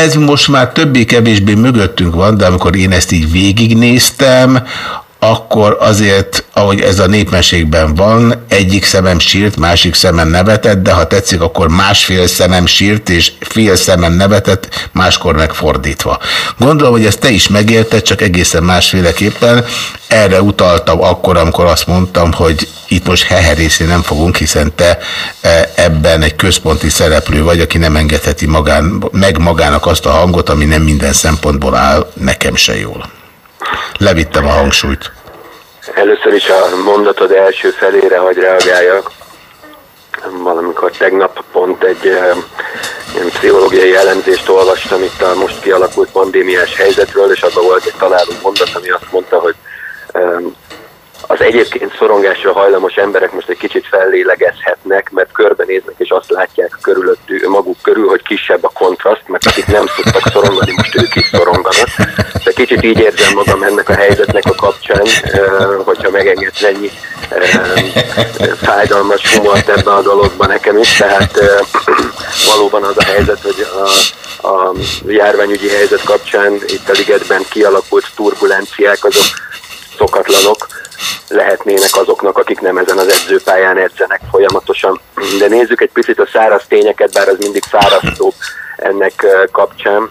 Ez most már többé-kevésbé mögöttünk van, de amikor én ezt így végignéztem, akkor azért, ahogy ez a népmeségben van, egyik szemem sírt, másik szemem nevetett, de ha tetszik, akkor másfél szemem sírt, és fél szemem nevetett, máskor megfordítva. Gondolom, hogy ezt te is megérted, csak egészen másféleképpen. Erre utaltam akkor, amikor azt mondtam, hogy itt most heherészni nem fogunk, hiszen te e, ebben egy központi szereplő vagy, aki nem engedheti magán, meg magának azt a hangot, ami nem minden szempontból áll nekem se jól. Levittem a hangsúlyt. Először is a mondatod első felére, hogy reagáljak. Valamikor tegnap pont egy e, ilyen pszichológiai jelentést olvastam itt a most kialakult pandémiás helyzetről, és abban volt egy találó mondat, ami azt mondta, hogy e, az egyébként szorongásra hajlamos emberek most egy kicsit fellélegezhetnek, mert körbenéznek és azt látják körülöttük, maguk körül, hogy kisebb a kontraszt, mert akik nem szoktak szorongani, most ők is szoronganak. De kicsit így érzem magam ennek a helyzetnek a kapcsán, hogyha megengedsz ennyi fájdalmas humort ebbe a dologba nekem is. Tehát valóban az a helyzet, hogy a, a járványügyi helyzet kapcsán itt a ligetben kialakult turbulenciák azok szokatlanok, lehetnének azoknak, akik nem ezen az edzőpályán edzenek folyamatosan. De nézzük egy picit a száraz tényeket, bár az mindig fárasztó ennek kapcsán,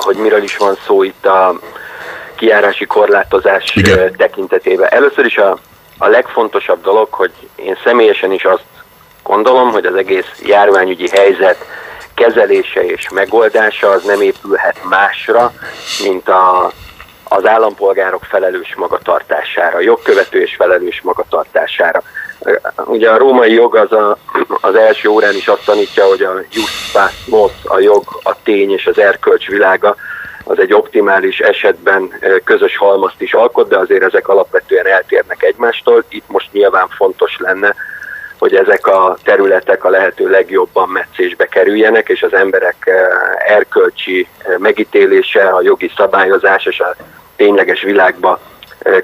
hogy miről is van szó itt a kiárási korlátozás Igen. tekintetében. Először is a, a legfontosabb dolog, hogy én személyesen is azt gondolom, hogy az egész járványügyi helyzet kezelése és megoldása az nem épülhet másra, mint a az állampolgárok felelős magatartására, jogkövető és felelős magatartására. Ugye a római jog az a, az első órán is azt tanítja, hogy a jus mos, a jog, a tény és az erkölcs világa, az egy optimális esetben közös halmazt is alkot, de azért ezek alapvetően eltérnek egymástól. Itt most nyilván fontos lenne, hogy ezek a területek a lehető legjobban meccésbe kerüljenek, és az emberek erkölcsi megítélése, a jogi szabályozás és a tényleges világba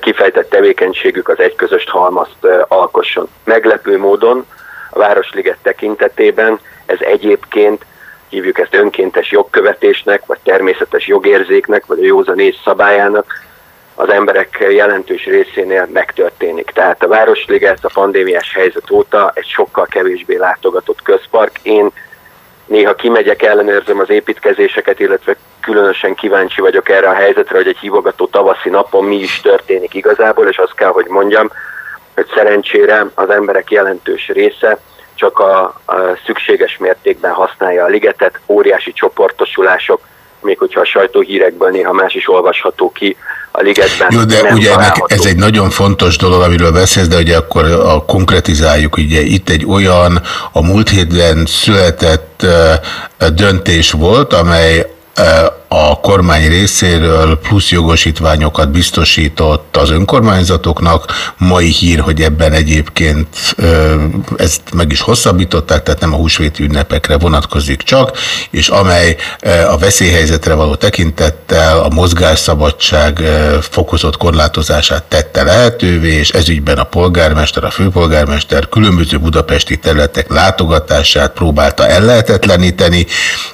kifejtett tevékenységük az egy közöst halmazt alkosson. Meglepő módon a Városliget tekintetében ez egyébként hívjuk ezt önkéntes jogkövetésnek, vagy természetes jogérzéknek, vagy a józanész szabályának, az emberek jelentős részénél megtörténik. Tehát a Városliget a pandémiás helyzet óta egy sokkal kevésbé látogatott közpark. Én néha kimegyek, ellenőrzöm az építkezéseket, illetve különösen kíváncsi vagyok erre a helyzetre, hogy egy hívogató tavaszi napon mi is történik igazából, és azt kell, hogy mondjam, hogy szerencsére az emberek jelentős része csak a, a szükséges mértékben használja a ligetet, óriási csoportosulások, még hogyha a sajtóhírekből néha más is olvasható ki a ligetben. Jó, de ugye ennek ez egy nagyon fontos dolog, amiről beszélsz, de ugye akkor a, konkretizáljuk, ugye itt egy olyan a múlt héten született döntés volt, amely uh, a kormány részéről plusz jogosítványokat biztosított az önkormányzatoknak. Mai hír, hogy ebben egyébként ezt meg is hosszabbították, tehát nem a húsvéti ünnepekre vonatkozik csak, és amely a veszélyhelyzetre való tekintettel a mozgásszabadság fokozott korlátozását tette lehetővé, és ezügyben a polgármester, a főpolgármester különböző budapesti területek látogatását próbálta ellehetetleníteni,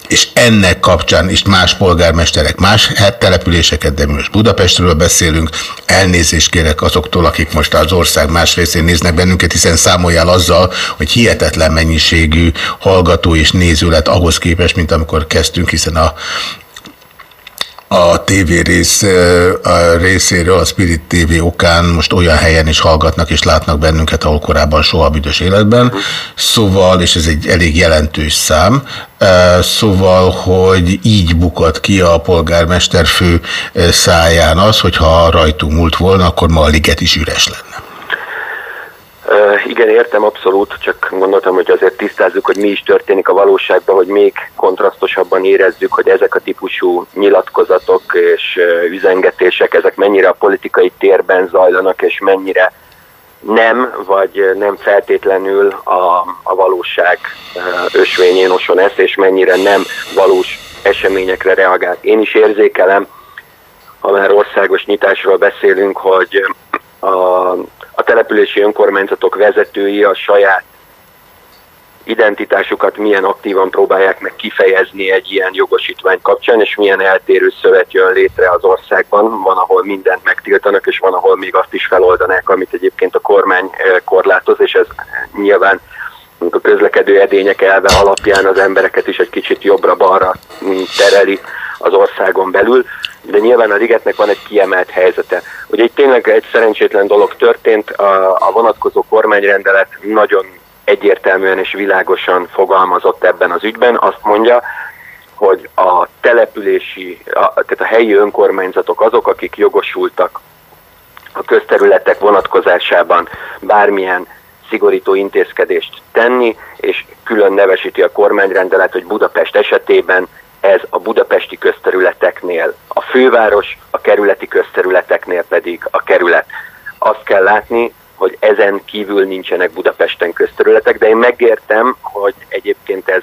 és ennek kapcsán is más polgármesterek más településeket, de mi most Budapestről beszélünk. Elnézést kérek azoktól, akik most az ország más részén néznek bennünket, hiszen számoljál azzal, hogy hihetetlen mennyiségű hallgató és néző lett ahhoz képest, mint amikor kezdtünk, hiszen a a TV rész, a részéről, a Spirit TV okán most olyan helyen is hallgatnak és látnak bennünket, ahol korábban soha büdös életben. Szóval, és ez egy elég jelentős szám, szóval, hogy így bukott ki a polgármester fő száján az, hogyha rajtunk múlt volna, akkor ma a liget is üres lenne. Igen, értem abszolút, csak gondoltam, hogy azért tisztázzuk, hogy mi is történik a valóságban, hogy még kontrasztosabban érezzük, hogy ezek a típusú nyilatkozatok és üzengetések, ezek mennyire a politikai térben zajlanak, és mennyire nem, vagy nem feltétlenül a, a valóság uh, ösvényén oson ezt, és mennyire nem valós eseményekre reagál. Én is érzékelem, ha már országos nyitásról beszélünk, hogy a a települési önkormányzatok vezetői a saját identitásukat milyen aktívan próbálják meg kifejezni egy ilyen jogosítvány kapcsán, és milyen eltérő szövet jön létre az országban. Van, ahol mindent megtiltanak, és van, ahol még azt is feloldanák, amit egyébként a kormány eh, korlátoz, és ez nyilván a közlekedő edények elve alapján az embereket is egy kicsit jobbra-balra tereli az országon belül de nyilván a ligetnek van egy kiemelt helyzete. Ugye itt tényleg egy szerencsétlen dolog történt, a, a vonatkozó kormányrendelet nagyon egyértelműen és világosan fogalmazott ebben az ügyben, azt mondja, hogy a települési, a, tehát a helyi önkormányzatok azok, akik jogosultak a közterületek vonatkozásában bármilyen szigorító intézkedést tenni, és külön nevesíti a kormányrendelet, hogy Budapest esetében ez a budapesti közterületeknél a főváros, a kerületi közterületeknél pedig a kerület. Azt kell látni, hogy ezen kívül nincsenek Budapesten közterületek, de én megértem, hogy egyébként ez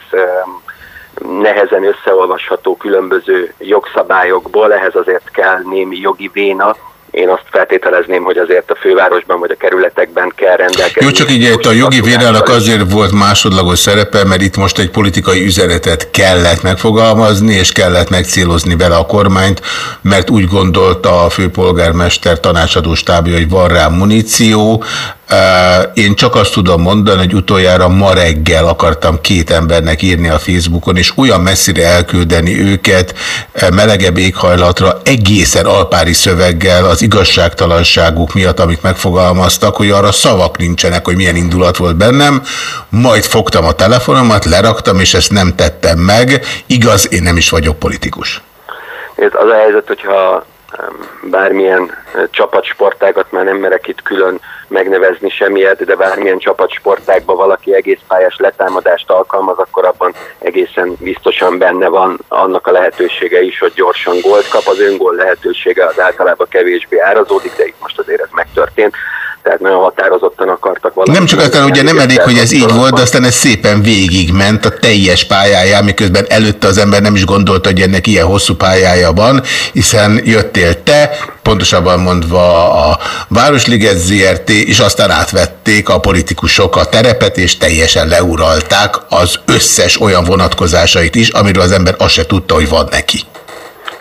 nehezen összeolvasható különböző jogszabályokból, ehhez azért kell némi jogi véna, én azt feltételezném, hogy azért a fővárosban vagy a kerületekben kell rendelkezni. Jó, csak így a jogi védelnek azért volt másodlagos szerepe, mert itt most egy politikai üzenetet kellett megfogalmazni, és kellett megcélozni vele a kormányt, mert úgy gondolta a főpolgármester tanácsadó stábja, hogy van rá muníció, én csak azt tudom mondani, hogy utoljára ma reggel akartam két embernek írni a Facebookon, és olyan messzire elküldeni őket melegebb éghajlatra egészen alpári szöveggel az igazságtalanságuk miatt, amit megfogalmaztak, hogy arra szavak nincsenek, hogy milyen indulat volt bennem. Majd fogtam a telefonomat, leraktam, és ezt nem tettem meg. Igaz, én nem is vagyok politikus. Ez az a helyzet, hogyha bármilyen csapatsportágat már nem merek itt külön megnevezni semmiért, de bármilyen csapatsportákban valaki egész pályás letámadást alkalmaz, akkor abban egészen biztosan benne van annak a lehetősége is, hogy gyorsan gólt kap. Az öngól lehetősége az általában kevésbé árazódik, de itt most azért ez megtörtént tehát nagyon határozottan akartak valamit. Nem csak aztán ugye nem elég, hogy ez így volt, de aztán ez szépen végigment a teljes pályáján, miközben előtte az ember nem is gondolta, hogy ennek ilyen hosszú pályája van, hiszen jöttél te, pontosabban mondva a Városliget ZRT, és aztán átvették a politikusok a terepet, és teljesen leuralták az összes olyan vonatkozásait is, amiről az ember azt se tudta, hogy van neki.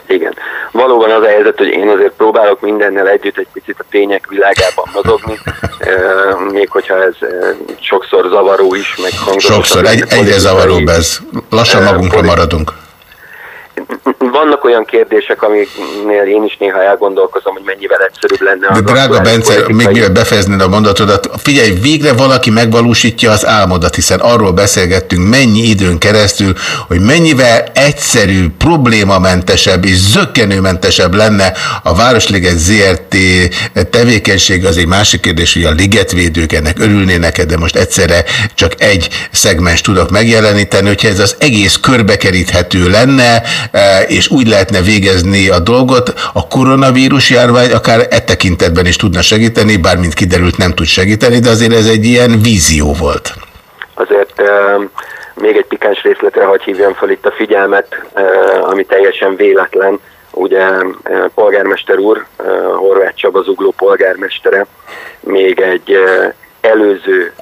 Igen. Valóban az a helyzet, hogy én azért próbálok mindennel együtt egy picit a tények világában mozogni, még hogyha ez sokszor zavaró is, meg hangos. Sokszor, egy, egyre zavaróbb ez. Lassan magunkra maradunk vannak olyan kérdések, amiknél én is néha elgondolkozom, hogy mennyivel egyszerűbb lenne. De drága Bence, még mielőtt befejezned a mondatodat, figyelj, végre valaki megvalósítja az álmodat, hiszen arról beszélgettünk mennyi időn keresztül, hogy mennyivel egyszerű, problémamentesebb és zöggenőmentesebb lenne a Városliget ZRT tevékenység, az egy másik kérdés, hogy a ligetvédők ennek örülnének, de most egyszerre csak egy szegmens tudok megjeleníteni, hogyha ez az egész körbekeríthető lenne, és úgy lehetne végezni a dolgot, a koronavírus járvány akár e tekintetben is tudna segíteni, bár mint kiderült nem tud segíteni, de azért ez egy ilyen vízió volt. Azért uh, még egy pikáns részletre hagy hívjam fel itt a figyelmet, uh, ami teljesen véletlen. Ugye polgármester úr, Horváth Csaba Zugló polgármestere, még egy előző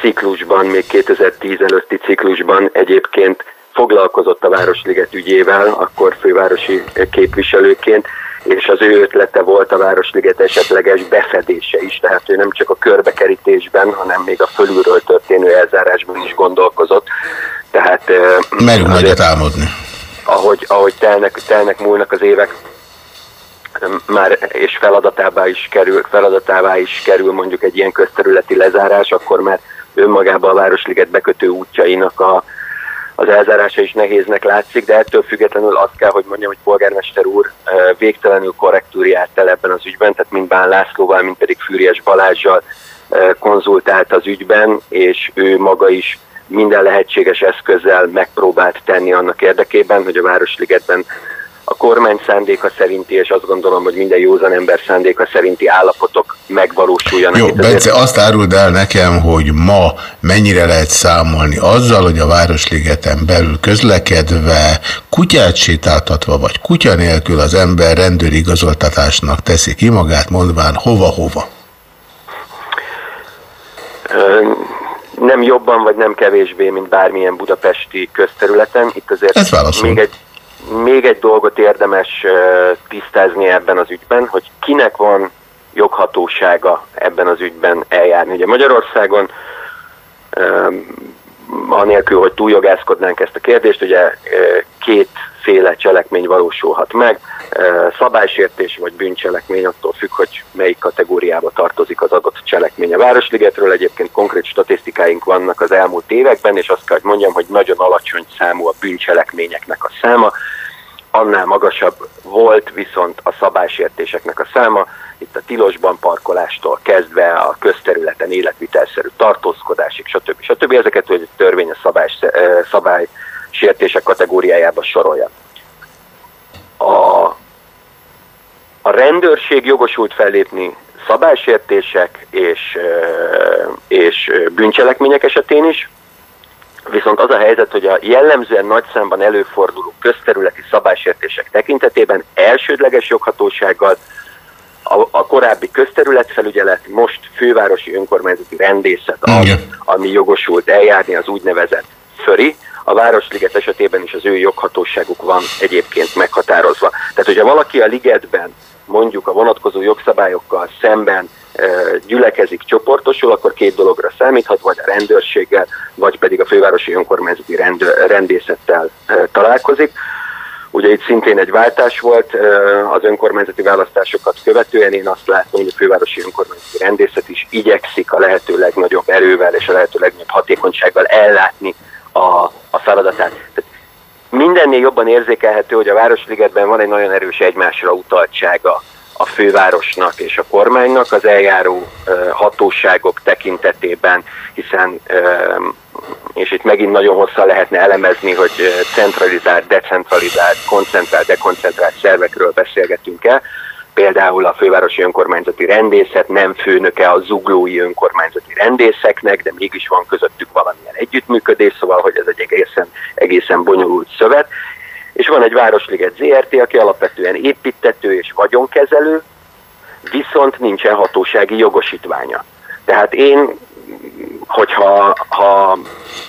ciklusban, még 2010 előtti ciklusban egyébként foglalkozott a Városliget ügyével, akkor fővárosi képviselőként, és az ő ötlete volt a Városliget esetleges befedése is, tehát ő nem csak a körbekerítésben, hanem még a fölülről történő elzárásban is gondolkozott. Tehát, Merünk nagyot álmodni ahogy, ahogy telnek, telnek múlnak az évek, már és feladatává is kerül, feladatává is kerül mondjuk egy ilyen közterületi lezárás, akkor már önmagában a Városliget bekötő útjainak a, az elzárása is nehéznek látszik, de ettől függetlenül azt kell, hogy mondjam, hogy polgármester úr végtelenül korrektúr járt el ebben az ügyben, tehát mind Bán Lászlóval, mind pedig Fűries Balázsjal konzultált az ügyben, és ő maga is minden lehetséges eszközzel megpróbált tenni annak érdekében, hogy a Városligetben a kormány szándéka szerinti, és azt gondolom, hogy minden józan ember szándéka szerinti állapotok megvalósuljanak. Jó, Bence, azt áruld el nekem, hogy ma mennyire lehet számolni azzal, hogy a Városligeten belül közlekedve, kutyát sétáltatva, vagy kutya nélkül az ember rendőrigazoltatásnak teszi ki magát, mondván hova-hova? nem jobban, vagy nem kevésbé, mint bármilyen budapesti közterületen. Itt azért még egy, még egy dolgot érdemes tisztázni ebben az ügyben, hogy kinek van joghatósága ebben az ügyben eljárni. Ugye Magyarországon anélkül, hogy túljogászkodnánk ezt a kérdést, ugye kétféle cselekmény valósulhat meg, szabálysértés vagy bűncselekmény, attól függ, hogy melyik kategóriába tartozik az adott cselekmény. A Városligetről egyébként konkrét statisztikáink vannak az elmúlt években, és azt kell, hogy mondjam, hogy nagyon alacsony számú a bűncselekményeknek a száma, annál magasabb volt viszont a szabálysértéseknek a száma, itt a tilosban parkolástól kezdve a közterületen életvitelszerű tartózkodásig, stb. stb. Ezeket hogy a törvény a szabály, szabálysértések kategóriájába sorolja. A, a rendőrség jogosult fellépni szabálysértések és, és bűncselekmények esetén is, Viszont az a helyzet, hogy a jellemzően nagy számban előforduló közterületi szabálysértések tekintetében elsődleges joghatósággal a, a korábbi közterületfelügyelet, most fővárosi önkormányzati rendészet az, ami jogosult eljárni az úgynevezett föri, a Városliget esetében is az ő joghatóságuk van egyébként meghatározva. Tehát, hogyha valaki a ligetben mondjuk a vonatkozó jogszabályokkal szemben gyülekezik, csoportosul, akkor két dologra számíthat, vagy a rendőrséggel, vagy pedig a fővárosi önkormányzati rendő, rendészettel találkozik. Ugye itt szintén egy váltás volt az önkormányzati választásokat követően. Én azt látom, hogy a fővárosi önkormányzati rendészet is igyekszik a lehető legnagyobb erővel és a lehető legnagyobb hatékonysággal ellátni a, a feladatát. Tehát mindennél jobban érzékelhető, hogy a Városligetben van egy nagyon erős egymásra utaltsága a fővárosnak és a kormánynak az eljáró hatóságok tekintetében, hiszen, és itt megint nagyon hosszan lehetne elemezni, hogy centralizált, decentralizált, koncentrált, dekoncentrált szervekről beszélgetünk el, például a fővárosi önkormányzati rendészet nem főnöke a zuglói önkormányzati rendészeknek, de mégis van közöttük valamilyen együttműködés, szóval hogy ez egy egészen, egészen bonyolult szövet, és van egy Városliget ZRT, aki alapvetően építető és vagyonkezelő, viszont nincsen hatósági jogosítványa. Tehát én, hogyha ha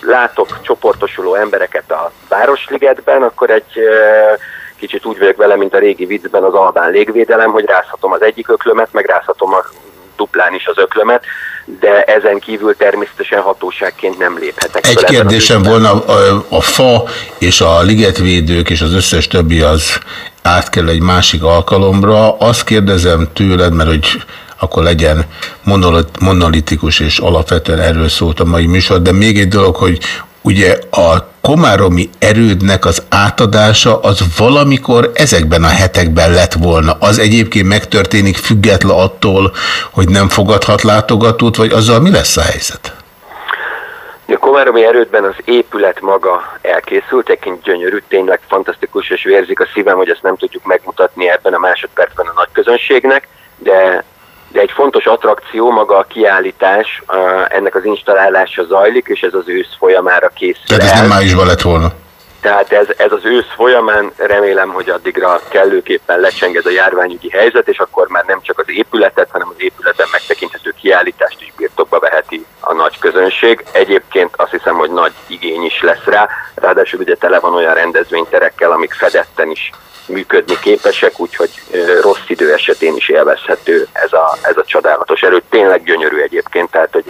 látok csoportosuló embereket a Városligetben, akkor egy kicsit úgy vagyok vele, mint a régi viccben az albán légvédelem, hogy rázhatom az egyik öklömet, meg rázhatom a duplán is az öklömet, de ezen kívül természetesen hatóságként nem léphetek. Egy kérdésem volna, a, a fa és a ligetvédők és az összes többi az át kell egy másik alkalomra. Azt kérdezem tőled, mert hogy akkor legyen monolitikus és alapvetően erről szólt a mai műsor, de még egy dolog, hogy ugye a komáromi erődnek az átadása az valamikor ezekben a hetekben lett volna. Az egyébként megtörténik független attól, hogy nem fogadhat látogatót, vagy azzal mi lesz a helyzet? A Komáromi erődben az épület maga elkészült, egyébként gyönyörű, tényleg fantasztikus, és vérzik a szívem, hogy ezt nem tudjuk megmutatni ebben a másodpercben a nagy közönségnek, de de egy fontos attrakció maga a kiállítás, ennek az installálása zajlik, és ez az ősz folyamára készül Tehát ez nem májusban lett volna? Tehát ez, ez az ősz folyamán remélem, hogy addigra kellőképpen lecseng ez a járványügyi helyzet, és akkor már nem csak az épületet, hanem az épületen megtekinthető kiállítást is birtokba veheti a nagy közönség. Egyébként azt hiszem, hogy nagy igény is lesz rá, ráadásul ugye tele van olyan rendezvényterekkel, amik fedetten is működni képesek, úgyhogy rossz védő esetén is élvezhető ez a, ez a csodálatos erő. Tényleg gyönyörű egyébként, tehát hogy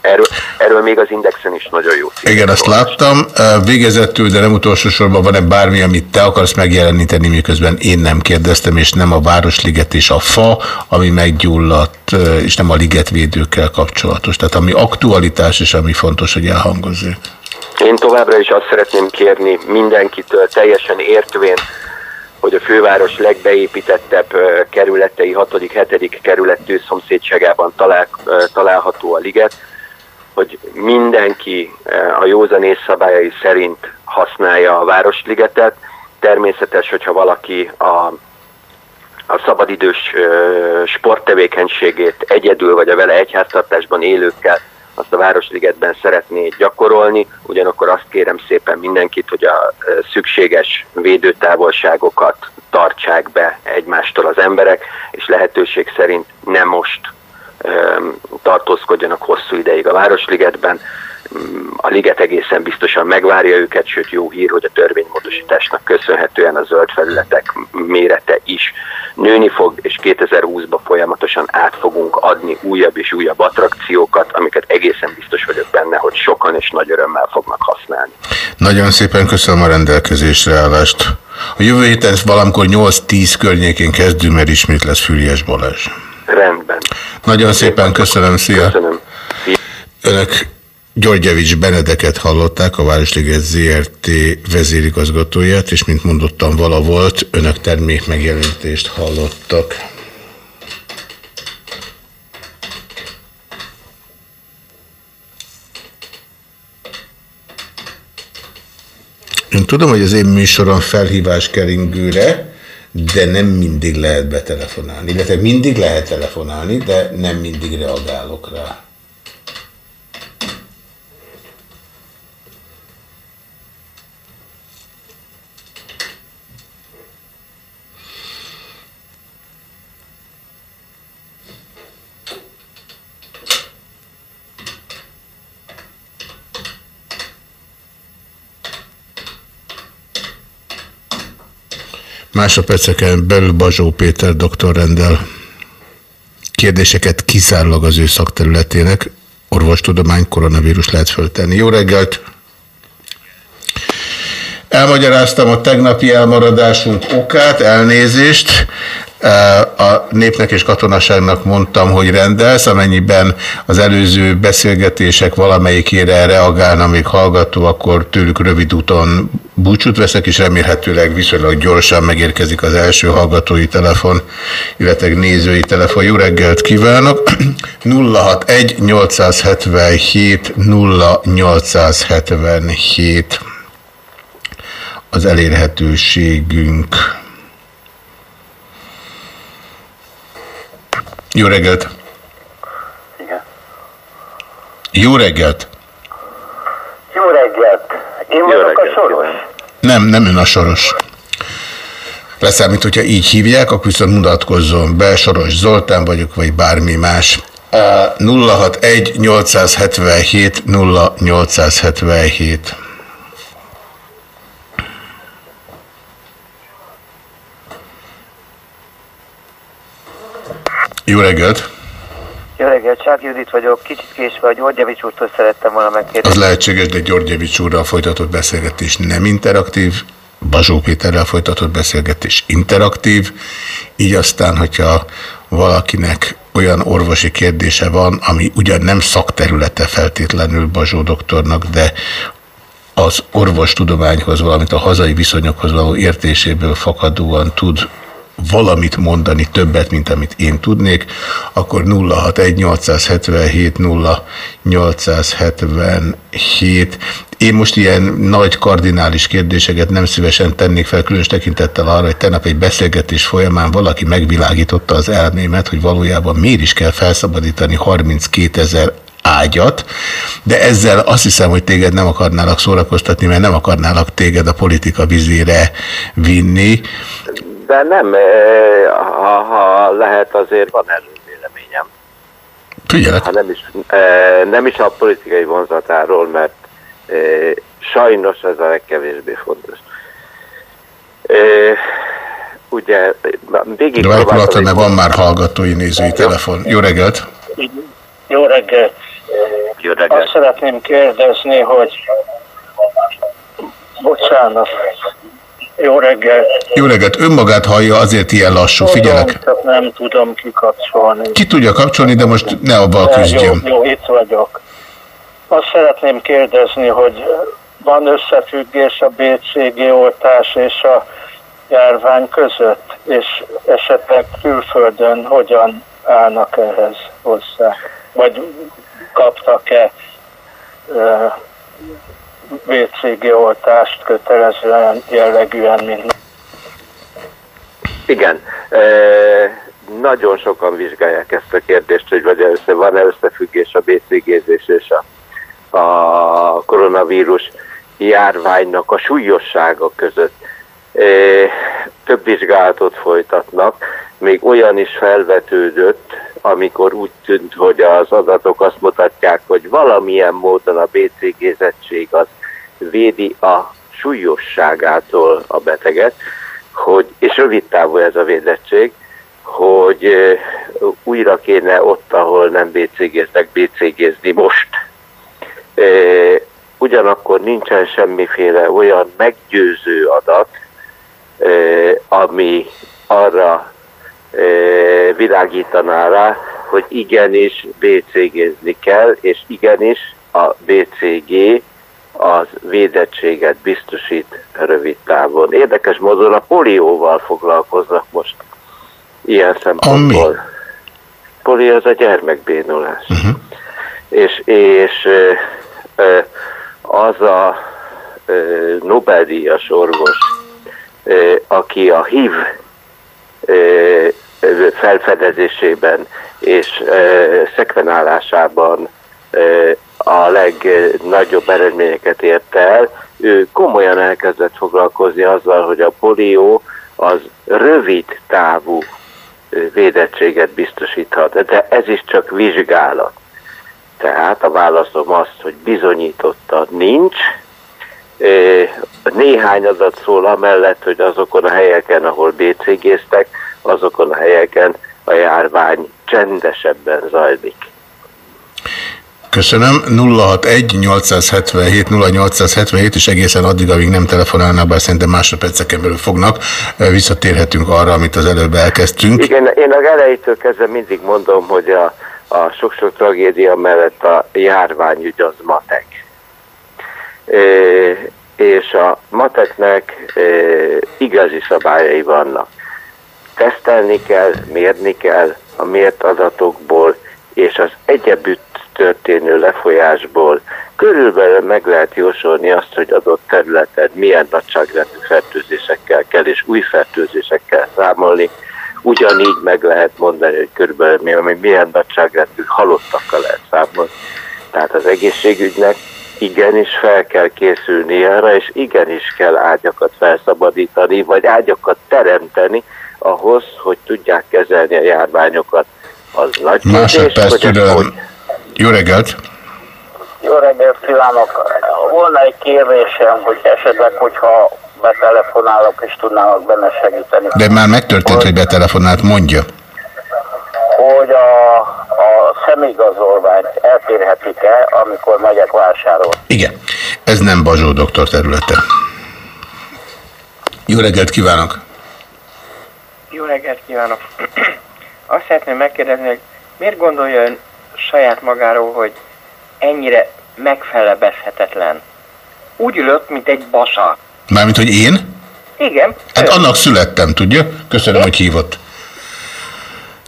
erről, erről még az Indexen is nagyon jó. Igen, azt láttam. Végezetül, de nem utolsó sorban van-e bármi, amit te akarsz megjeleníteni, miközben én nem kérdeztem, és nem a Városliget és a fa, ami meggyulladt, és nem a ligetvédőkkel kapcsolatos. Tehát ami aktualitás, és ami fontos, hogy elhangozzék. Én továbbra is azt szeretném kérni mindenkitől, teljesen értvén, hogy a főváros legbeépítettebb kerületei, 6.-7. kerület szomszédságában talál, található a liget, hogy mindenki a józanész szabályai szerint használja a Városligetet. Természetes, hogyha valaki a, a szabadidős sporttevékenységét egyedül vagy a vele egyháztartásban élőkkel azt a Városligetben szeretné gyakorolni, ugyanakkor azt kérem szépen mindenkit, hogy a szükséges védőtávolságokat tartsák be egymástól az emberek, és lehetőség szerint nem most tartózkodjanak hosszú ideig a Városligetben, a liget egészen biztosan megvárja őket, sőt jó hír, hogy a törvénymódosításnak köszönhetően a zöld felületek mérete is nőni fog, és 2020-ban folyamatosan át fogunk adni újabb és újabb attrakciókat, amiket egészen biztos vagyok benne, hogy sokan és nagy örömmel fognak használni. Nagyon szépen köszönöm a rendelkezésre állást. A jövő héten valamikor 8-10 környékén kezdünk, mert ismét lesz Füriás Balázs. Rendben. Nagyon szépen köszönöm, szia! Köszönöm. Önök Györgyevics Benedeket hallották, a Városliget ZRT vezérigazgatóját, és mint mondottam, vala volt, önök termék megjelenítést hallottak. Én tudom, hogy az én műsorom felhívás keringőre, de nem mindig lehet betelefonálni. Illetve mindig lehet telefonálni, de nem mindig reagálok rá. Másodperceken belül Bazsó Péter doktor rendel kérdéseket kizárólag az ő szakterületének, orvostudomány, koronavírus lehet föltenni. Jó reggelt! Elmagyaráztam a tegnapi elmaradásunk okát, elnézést. A népnek és katonaságnak mondtam, hogy rendelsz, amennyiben az előző beszélgetések valamelyikére reagálna még hallgató, akkor tőlük rövid úton búcsút veszek, és remélhetőleg viszonylag gyorsan megérkezik az első hallgatói telefon, illetve nézői telefon. Jó reggelt kívánok! 061 877 0877 az elérhetőségünk. Jó reggelt! Igen. Jó reggelt! Jó reggelt! Én vagyok reggelt, a soros. Nem, nem ön a soros. Leszámít, hogyha így hívják, akkor viszont mutatkozzon be, Soros Zoltán vagyok, vagy bármi más. 061 877 0877 Jó reggelt! Jó reggelt, Csák Judit vagyok, kicsit késve a Györgyevics úrtól szerettem volna megkérdezni. Az lehetséges, de Györgyevics úrral folytatott beszélgetés nem interaktív, Bazsó Péterrel folytatott beszélgetés interaktív, így aztán, hogyha valakinek olyan orvosi kérdése van, ami ugyan nem szakterülete feltétlenül Bazsó doktornak, de az orvostudományhoz, valamint a hazai viszonyokhoz való értéséből fakadóan tud valamit mondani többet, mint amit én tudnék, akkor 061 0877 én most ilyen nagy kardinális kérdéseket nem szívesen tennék fel, különös tekintettel arra, hogy tegnap egy beszélgetés folyamán valaki megvilágította az elmémet, hogy valójában miért is kell felszabadítani 32 ezer ágyat, de ezzel azt hiszem, hogy téged nem akarnálak szórakoztatni, mert nem akarnálak téged a politika vizére vinni de nem, ha, ha lehet, azért van erről véleményem. Figyelek. Ha nem, is, nem is a politikai vonzatáról, mert sajnos ez a legkevésbé fontos. ugye végig pillanatra, próbáltam mert van már hallgatói nézői telefon. Jó reggelt! Jó reggelt! Jó reggelt! Azt szeretném kérdezni, hogy... Bocsánat. Jó reggelt! Jó reggelt! Önmagát hallja, azért ilyen lassú. Figyelek! Tudom, csak nem tudom kikapcsolni. Ki tudja kapcsolni, de most ne abban küzdjön. Jó, jó, itt vagyok. Azt szeretném kérdezni, hogy van összefüggés a BCG oltás és a járvány között, és esetleg külföldön hogyan állnak ehhez hozzá? Vagy kaptak-e BCG oltást kötelezően jellegűen, mint Igen. E, nagyon sokan vizsgálják ezt a kérdést, hogy vagy össze, van-e összefüggés a BCG-zés és a, a koronavírus járványnak a súlyossága között. E, több vizsgálatot folytatnak, még olyan is felvetődött, amikor úgy tűnt, hogy az adatok azt mutatják, hogy valamilyen módon a BCG-zettség az védi a súlyosságától a beteget, hogy, és rövid távú ez a védettség, hogy újra kéne ott, ahol nem BCG-znek, BCG-zni most. Ugyanakkor nincsen semmiféle olyan meggyőző adat, ami arra világítaná rá, hogy igenis BCG-zni kell, és igenis a BCG az védettséget biztosít rövid távon. Érdekes módon a polióval foglalkoznak most ilyen szempontból. Polió az a gyermekbénulás. Uh-huh. És, és ö, az a Nobel-díjas orvos, aki a HIV felfedezésében és szekvenálásában a legnagyobb eredményeket érte el, ő komolyan elkezdett foglalkozni azzal, hogy a polió az rövid távú védettséget biztosíthat, de ez is csak vizsgálat. Tehát a válaszom az, hogy bizonyította nincs. Néhány adat szól amellett, hogy azokon a helyeken, ahol BCG-ztek, azokon a helyeken a járvány csendesebben zajlik. Köszönöm. 061-877-0877, és egészen addig, amíg nem telefonálnak, bár szerintem másodperceken belül fognak, visszatérhetünk arra, amit az előbb elkezdtünk. Igen, én az elejétől kezdve mindig mondom, hogy a, sok-sok tragédia mellett a járványügy az matek. E, és a mateknek e, igazi szabályai vannak. Tesztelni kell, mérni kell a mért adatokból, és az egyebütt történő lefolyásból körülbelül meg lehet jósolni azt, hogy adott területen milyen nagyságrendű fertőzésekkel kell és új fertőzésekkel számolni. Ugyanígy meg lehet mondani, hogy körülbelül milyen, nagyságrendű halottakkal lehet számolni. Tehát az egészségügynek igenis fel kell készülni arra, és igenis kell ágyakat felszabadítani, vagy ágyakat teremteni ahhoz, hogy tudják kezelni a járványokat. Az nagy kérdés, hogy hogy Jó reggelt! Jó reggelt kívánok! Volna egy kérdésem, hogy esetleg, hogyha betelefonálok és tudnának benne segíteni. De már megtörtént, hogy betelefonált, mondja. Hogy a, a személyigazolványt elkérhetik-e, amikor megyek vásárolni? Igen. Ez nem Bazsó doktor területe. Jó reggelt kívánok! Jó reggelt kívánok! Azt szeretném megkérdezni, hogy miért gondolja ön saját magáról, hogy ennyire megfelebezhetetlen? Úgy ülök, mint egy basa. Mármint, hogy én? Igen, Hát annak születtem, tudja? Köszönöm, hogy hívott.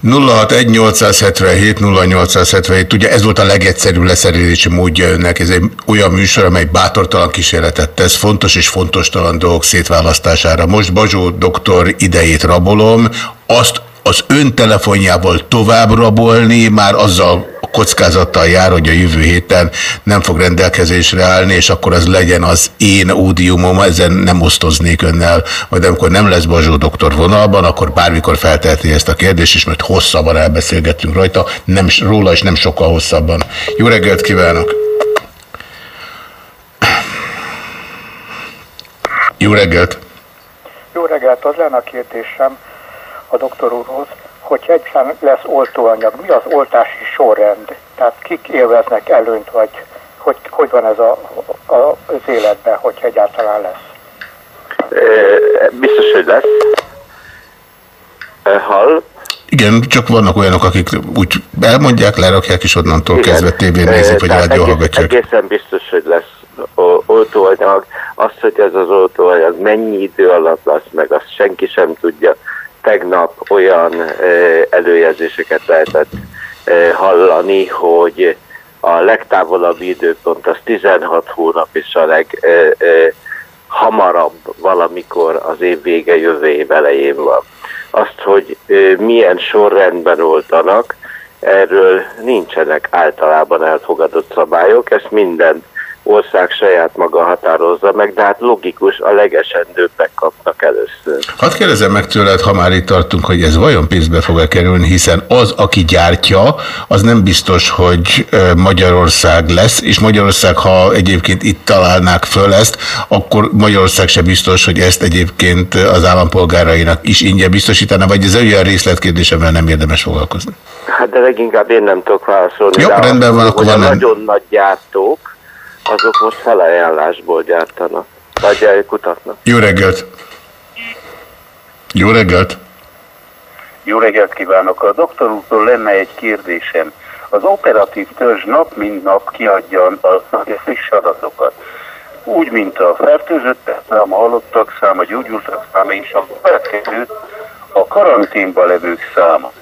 061-877-0877, tudja, ez volt a legegyszerűbb leszerelési módja önnek. Ez egy olyan műsor, amely bátortalan kísérletet tesz, fontos és fontostalan dolgok szétválasztására. Most Bazsó doktor idejét rabolom, azt az ön telefonjával tovább rabolni, már azzal a kockázattal jár, hogy a jövő héten nem fog rendelkezésre állni, és akkor az legyen az én ódiumom, ezen nem osztoznék önnel, majd amikor nem lesz Bazsó doktor vonalban, akkor bármikor felteheti ezt a kérdést, és majd hosszabban elbeszélgettünk rajta, nem, róla is nem sokkal hosszabban. Jó reggelt kívánok! Jó reggelt! Jó reggelt, az lenne a kérdésem a doktor úrhoz, hogy egyszerűen lesz oltóanyag, mi az oltási sorrend? Tehát kik élveznek előnyt, vagy hogy, hogy van ez a, a, az életben, hogyha egyáltalán lesz? Biztos, hogy lesz. Hall? Igen, csak vannak olyanok, akik úgy elmondják, lerakják, és onnantól Igen. kezdve tévén nézik, vagy rádió hallgatják. Egészen biztos, hogy lesz oltóanyag. Azt, hogy ez az oltóanyag mennyi idő alatt lesz meg, azt senki sem tudja. Tegnap olyan előjelzéseket lehetett hallani, hogy a legtávolabb időpont az 16 hónap, és a leg hamarabb valamikor az év vége jövő év elején van. Azt, hogy milyen sorrendben oltanak, erről nincsenek általában elfogadott szabályok, ezt minden ország saját maga határozza meg, de hát logikus, a legesendőbbek kapnak először. Hadd kérdezem meg tőled, ha már itt tartunk, hogy ez vajon pénzbe fog-e kerülni, hiszen az, aki gyártja, az nem biztos, hogy Magyarország lesz, és Magyarország, ha egyébként itt találnák föl ezt, akkor Magyarország se biztos, hogy ezt egyébként az állampolgárainak is ingyen biztosítana, vagy ez olyan részletkérdés, amivel nem érdemes foglalkozni? Hát de leginkább én nem tudok válaszolni. Jó, rendben van, akkor van. Nagyon nagy gyártók, azok most felajánlásból gyártanak, vagy kutatnak. Jó reggelt! Jó reggelt! Jó reggelt kívánok! A doktor úrtól lenne egy kérdésem. Az operatív törzs nap mint nap kiadja a friss adatokat. Úgy, mint a fertőzöttek száma, halottak száma, gyógyultak száma és a következő a karanténba levők száma.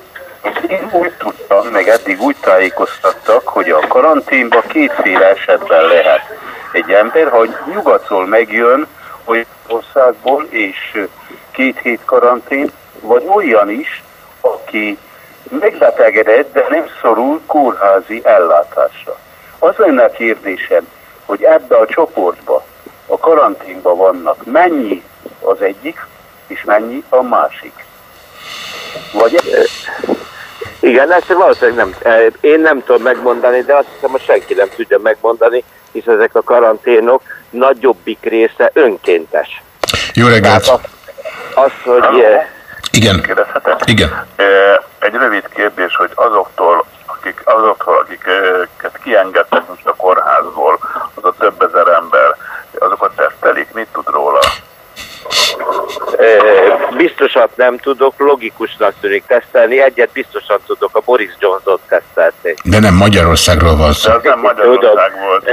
Én úgy tudtam, meg eddig úgy tájékoztattak, hogy a karanténba kétféle esetben lehet egy ember, ha nyugatról megjön olyan országból, és két hét karantén, vagy olyan is, aki megbetegedett, de nem szorul kórházi ellátásra. Az lenne a kérdésem, hogy ebbe a csoportba, a karanténba vannak, mennyi az egyik, és mennyi a másik. Vagy igen, ezt valószínűleg nem, eh, én nem tudom megmondani, de azt hiszem, hogy senki nem tudja megmondani, hisz ezek a karanténok nagyobbik része önkéntes. Jó reggelt! Az, az, hogy... Igen. Igen. Egy rövid kérdés, hogy azoktól, akik, azoktól, akiket kiengedtek most a kórházból, az a több ezer ember, azokat tesztelik, mit tud róla? Biztosat nem tudok, logikusnak tűnik tesztelni. Egyet biztosan tudok, a Boris Johnson tesztelték. De nem Magyarországról van szó. De az nem Magyarország volt.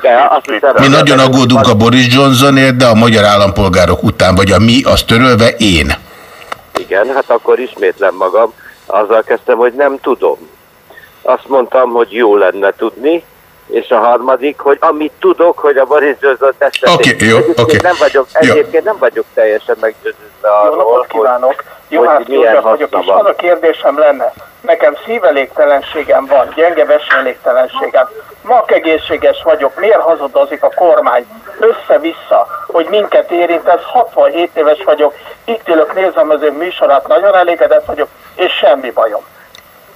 De azt mi nagyon aggódunk a Boris Johnsonért, de a magyar állampolgárok után, vagy a mi, az törölve én. Igen, hát akkor ismétlem magam. Azzal kezdtem, hogy nem tudom. Azt mondtam, hogy jó lenne tudni, és a harmadik, hogy amit tudok, hogy a Boris Johnson tesztelik. Oké, okay, jó, oké. Okay. Nem vagyok, egyébként nem vagyok teljesen meggyőződve arról, Jó kívánok! Jó, hát milyen vagyok, és az a kérdésem lenne, nekem szívelégtelenségem van, gyenge veselégtelenségem, egészséges vagyok, miért hazudozik a kormány össze-vissza, hogy minket érint, ez 67 éves vagyok, itt ülök, nézem az ön műsorát, nagyon elégedett vagyok, és semmi bajom.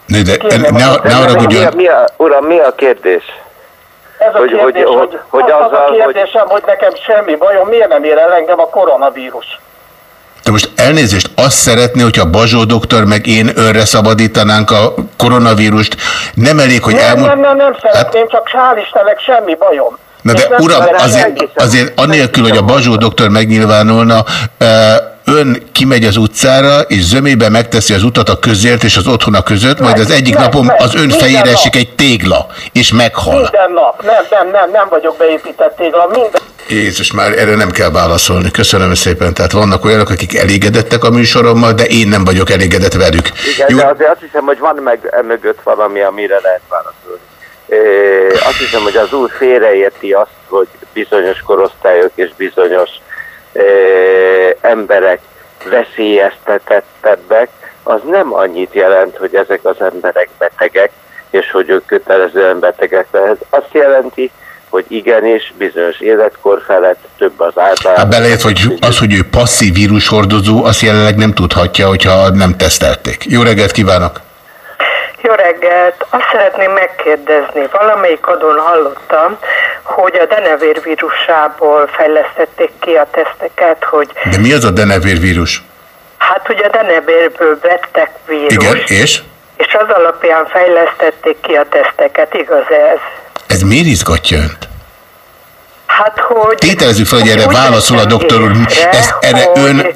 Ne, de, ne, ne, ne arra mi, a, mi a, uram, mi a kérdés? Ez a hogy, kérdés, hogy, hogy, hogy, az, az a kérdésem, hogy... hogy nekem semmi bajom, miért nem ér el engem a koronavírus? De most elnézést azt szeretné, hogyha Bazsó doktor meg én önre szabadítanánk a koronavírust. Nem elég, hogy nem, elmond... Nem, nem, nem szeretném, hát... csak sál Istennek semmi bajom. Na de uram, azért, azért anélkül, hogy a Bazsó doktor megnyilvánulna, ön kimegy az utcára, és zömébe megteszi az utat a közért és az otthona között, majd az egyik napon az ön fejére esik egy tégla, és meghal. Minden nap. Nem, nem, nem, nem vagyok beépített tégla. Minden Jézus, már erre nem kell válaszolni. Köszönöm szépen. Tehát vannak olyanok, akik elégedettek a műsorommal, de én nem vagyok elégedett velük. Igen, Jó. de azért azt hiszem, hogy van meg emögött valami, amire lehet válaszolni. É, azt hiszem, hogy az úr félreérti azt, hogy bizonyos korosztályok és bizonyos emberek veszélyeztetettebbek, az nem annyit jelent, hogy ezek az emberek betegek, és hogy ők kötelezően betegek lehet. Azt jelenti, hogy igenis bizonyos életkor felett több az általában. Hát belejött, hogy az, hogy ő passzív vírushordozó, azt jelenleg nem tudhatja, hogyha nem tesztelték. Jó reggelt kívánok! Jó reggelt! Azt szeretném megkérdezni, valamelyik adón hallottam, hogy a denevér vírusából fejlesztették ki a teszteket, hogy De mi az a denevér vírus? hát ugye a denevérből vettek vírus, Igen, és? és az alapján fejlesztették ki a teszteket, igaz ez? Ez miért izgatja önt? Hát, hogy... Tételezzük fel, hogy erre válaszol a doktor úr. Ez, erre hogy ön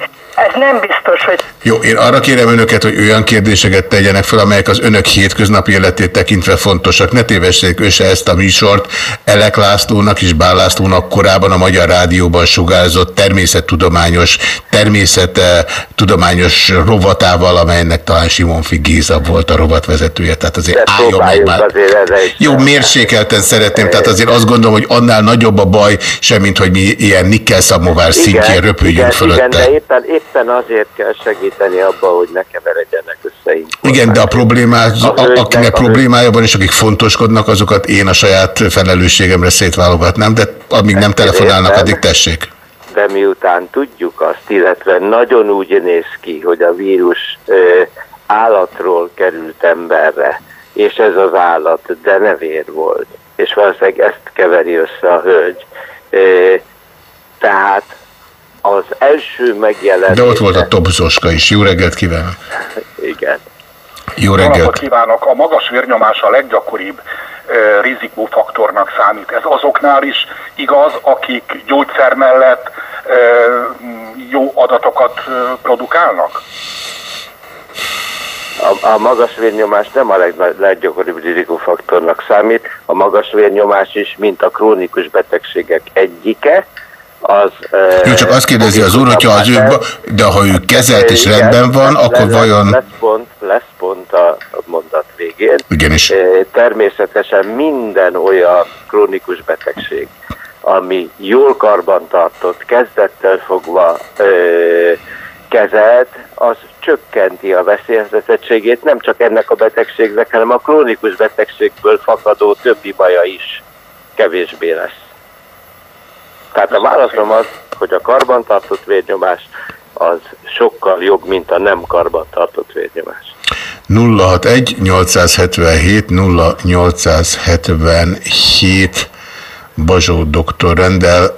Ez nem biztos, hogy Jó, én arra kérem önöket, hogy olyan kérdéseket tegyenek fel, amelyek az önök hétköznapi életét tekintve fontosak. Ne tévessék össze ezt a műsort. Elek Lászlónak és Bál Lászlónak korábban a Magyar Rádióban sugárzott természettudományos, természettudományos rovatával, amelynek talán Simonfi Géza volt a rovatvezetője. Tehát azért De álljon meg már. azért. Jó, mérsékelten szeretném, tehát azért azt gondolom, hogy annál nagyobb a baj, semmint, hogy mi ilyen nikkel-szamovár szintjén röpüljünk igen, fölötte. igen, de éppen, éppen azért kell segíteni abba, hogy ne keveredjenek össze Igen, de a hölgynek akinek problémája van, és akik fontoskodnak, azokat én a saját felelősségemre szétválogatnám, de amíg nem telefonálnak, addig tessék. de miután tudjuk azt, illetve nagyon úgy néz ki, hogy a vírus állatról került emberre, és ez az állat denevér volt, és valószínűleg ezt keveri össze a hölgy. Tehát az első megjelenés... De ott volt a Top Zoska is. Jó reggelt kívánok! Igen. Jó reggelt! kívánok! A magas vérnyomás a leggyakoribb ö, rizikófaktornak számít. Ez azoknál is igaz, akik gyógyszer mellett ö, jó adatokat ö, produkálnak? A, a magas vérnyomás nem a legna- leggyakoribb rizikófaktornak számít, a magas vérnyomás is, mint a krónikus betegségek egyike, az... Jó, csak azt kérdezi az úr, hogyha az ő, de ha ő kezelt és rendben van, akkor vajon... Lesz pont, lesz pont a mondat végén. Eh, Természetesen minden olyan krónikus betegség, ami jól karbantartott, kezdettől fogva kezelt, az csökkenti a veszélyeztetettségét nem csak ennek a betegségnek, hanem a krónikus betegségből fakadó többi baja is kevésbé lesz. Tehát a válaszom az, hogy a karbantartott vérnyomás az sokkal jobb, mint a nem karbantartott vérnyomás. 061 877 0877 Bazsó doktor rendel,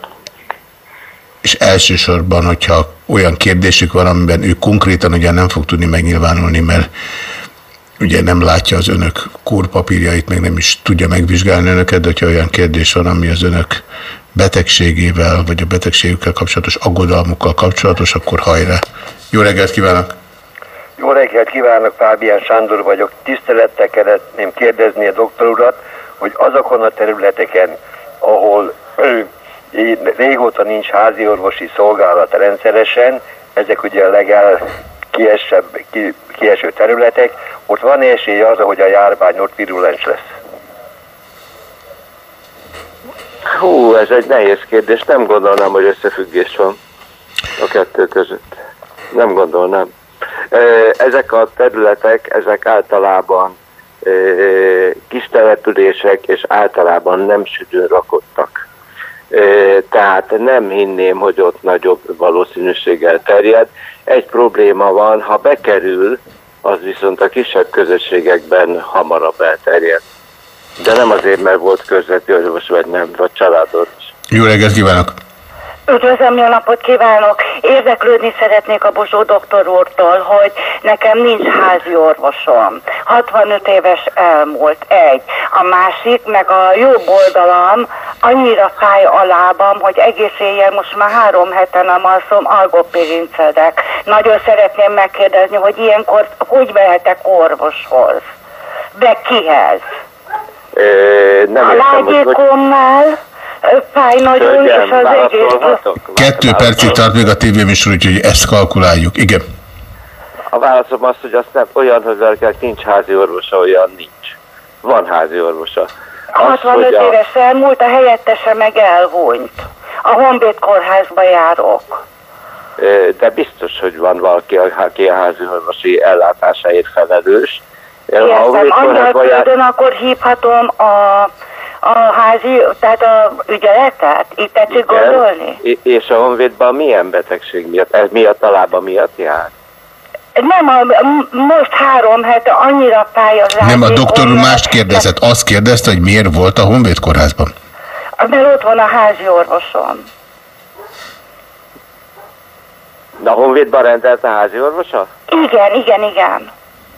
és elsősorban, hogyha olyan kérdésük van, amiben ő konkrétan ugye nem fog tudni megnyilvánulni, mert ugye nem látja az önök kórpapírjait, meg nem is tudja megvizsgálni önöket, de hogyha olyan kérdés van, ami az önök betegségével, vagy a betegségükkel kapcsolatos aggodalmukkal kapcsolatos, akkor hajrá. Jó reggelt kívánok! Jó reggelt kívánok, Fábián Sándor vagyok. Tisztelettel szeretném kérdezni a doktor urat, hogy azokon a területeken, ahol ő, régóta nincs házi orvosi szolgálat rendszeresen, ezek ugye a legal kiesebb, ki, kieső területek, ott van esély arra, hogy a járvány ott virulens lesz. Hú, ez egy nehéz kérdés. Nem gondolnám, hogy összefüggés van a kettő között. Nem gondolnám. Ezek a területek, ezek általában kis települések, és általában nem südőn rakottak. Tehát nem hinném, hogy ott nagyobb valószínűséggel terjed. Egy probléma van, ha bekerül, az viszont a kisebb közösségekben hamarabb elterjed. De nem azért, mert volt közvető vagy nem, vagy családorvos. Jó reggelt kívánok! Üdvözlöm, jó napot kívánok! Érdeklődni szeretnék a Bozsó doktor úrtól, hogy nekem nincs házi orvosom. 65 éves elmúlt, egy. A másik, meg a jobb oldalam annyira fáj a lábam, hogy egész éjjel most már három heten nem alszom, algopirincelek. Nagyon szeretném megkérdezni, hogy ilyenkor hogy mehetek orvoshoz? De kihez? Ö, nem a hogy, hogy lágyékomnál ö, fáj nagyon, és Hölgyem, az egész... Kettő percig tart még a tévéműsor, úgyhogy ezt kalkuláljuk. Igen. A válaszom az, hogy azt nem olyan hölgyeknek nincs házi orvosa, olyan nincs. Van házi orvosa. Az, 65 hogy a- éves elmúlt, a helyettese meg elhunyt. A Honvéd kórházba járok. De biztos, hogy van valaki, aki a házi orvosi ellátásáért felelős. Értem, jár- Angyalföldön akkor hívhatom a, a házi, tehát a ügyeletet? Itt tetszik gondolni? I- És a Honvédban milyen betegség miatt? Ez miatt a lába miatt jár? Nem, a, most három hete annyira pályázás. Nem, a doktor úr mást kérdezett. Azt kérdezte, hogy miért volt a Honvéd kórházban? Mert ott van a házi orvosom. De a Honvédban rendelt a házi orvosa? Igen, igen, igen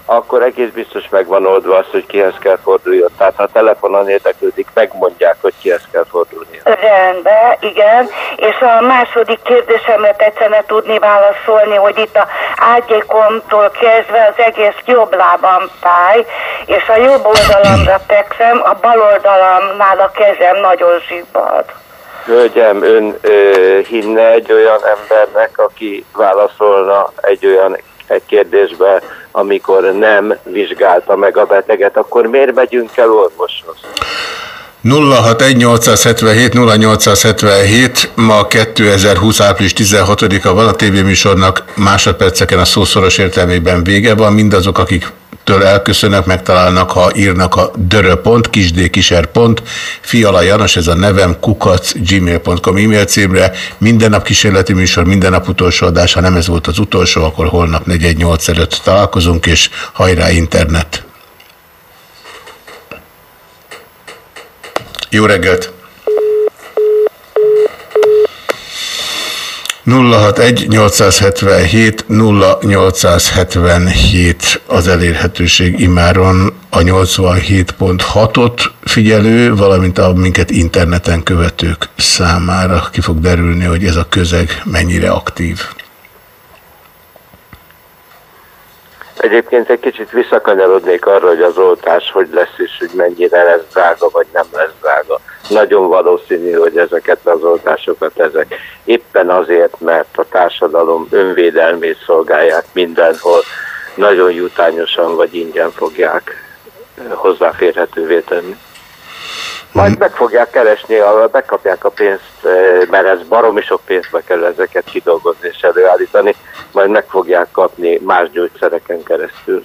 akkor egész biztos meg van oldva az, hogy kihez kell forduljon. Tehát ha telefonon érdeklődik, megmondják, hogy kihez kell fordulni. Rendben, igen. És a második kérdésemre tetszene tudni válaszolni, hogy itt a ágyékomtól kezdve az egész jobb lábam fáj, és a jobb oldalamra tekszem, a bal oldalamnál a kezem nagyon zsibbad. Hölgyem, ön ö, hinne egy olyan embernek, aki válaszolna egy olyan egy kérdésbe, amikor nem vizsgálta meg a beteget, akkor miért megyünk el orvoshoz? 061-877-0877, ma 2020. április 16-a van a tévéműsornak, másodperceken a szószoros értelmében vége van, mindazok, akik től elköszönök, megtalálnak, ha írnak a dörö.pont, kisdkiser pont, Fiala Janos, ez a nevem, kukac, gmail.com e-mail címre, minden nap kísérleti műsor, minden nap utolsó adás, ha nem ez volt az utolsó, akkor holnap 418 előtt találkozunk, és hajrá internet! Jó reggelt! 061-877 0877 az elérhetőség imáron a 87.6-ot figyelő, valamint a minket interneten követők számára ki fog derülni, hogy ez a közeg mennyire aktív. Egyébként egy kicsit visszakanyarodnék arra, hogy az oltás hogy lesz és hogy mennyire lesz drága, vagy nem lesz drága. Nagyon valószínű, hogy ezeket az oltásokat ezek éppen azért, mert a társadalom önvédelmét szolgálják mindenhol, nagyon jutányosan vagy ingyen fogják hozzáférhetővé tenni. Majd meg fogják keresni, bekapják a pénzt, eh, mert ez baromi sok pénzbe kell ezeket kidolgozni és előállítani, majd meg fogják kapni más gyógyszereken keresztül.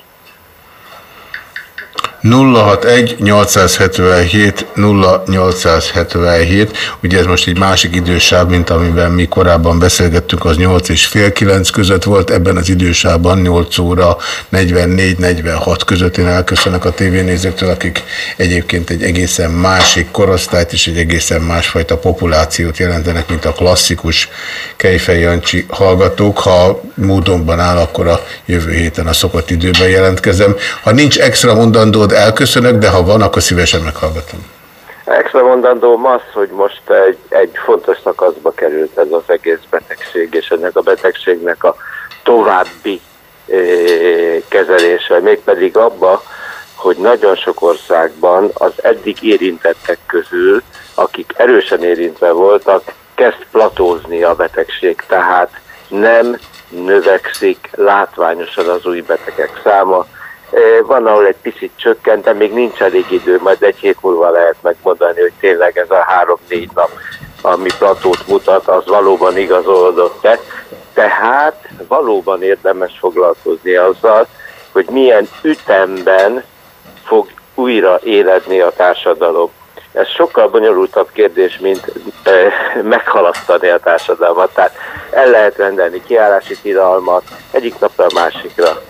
061-877 0877, ugye ez most egy másik idősáv, mint amiben mi korábban beszélgettünk, az 8 és fél 9 között volt, ebben az idősában 8 óra 44-46 között én elköszönök a tévénézőktől, akik egyébként egy egészen másik korosztályt és egy egészen másfajta populációt jelentenek, mint a klasszikus Kejfej Jancsi hallgatók. Ha módonban áll, akkor a jövő héten a szokott időben jelentkezem. Ha nincs extra mondandó, mondandód elköszönök, de ha van, akkor szívesen meghallgatom. Extra mondandóm az, hogy most egy, egy fontos szakaszba került ez az egész betegség, és ennek a betegségnek a további e, kezelése, mégpedig abba, hogy nagyon sok országban az eddig érintettek közül, akik erősen érintve voltak, kezd platózni a betegség, tehát nem növekszik látványosan az új betegek száma, van, ahol egy picit csökkent, de még nincs elég idő, majd egy hét múlva lehet megmondani, hogy tényleg ez a három-négy nap, ami platót mutat, az valóban igazolódott-e. Tehát valóban érdemes foglalkozni azzal, hogy milyen ütemben fog újra éledni a társadalom. Ez sokkal bonyolultabb kérdés, mint e, meghalasztani a társadalmat. Tehát el lehet rendelni kiállási tilalmat egyik napra a másikra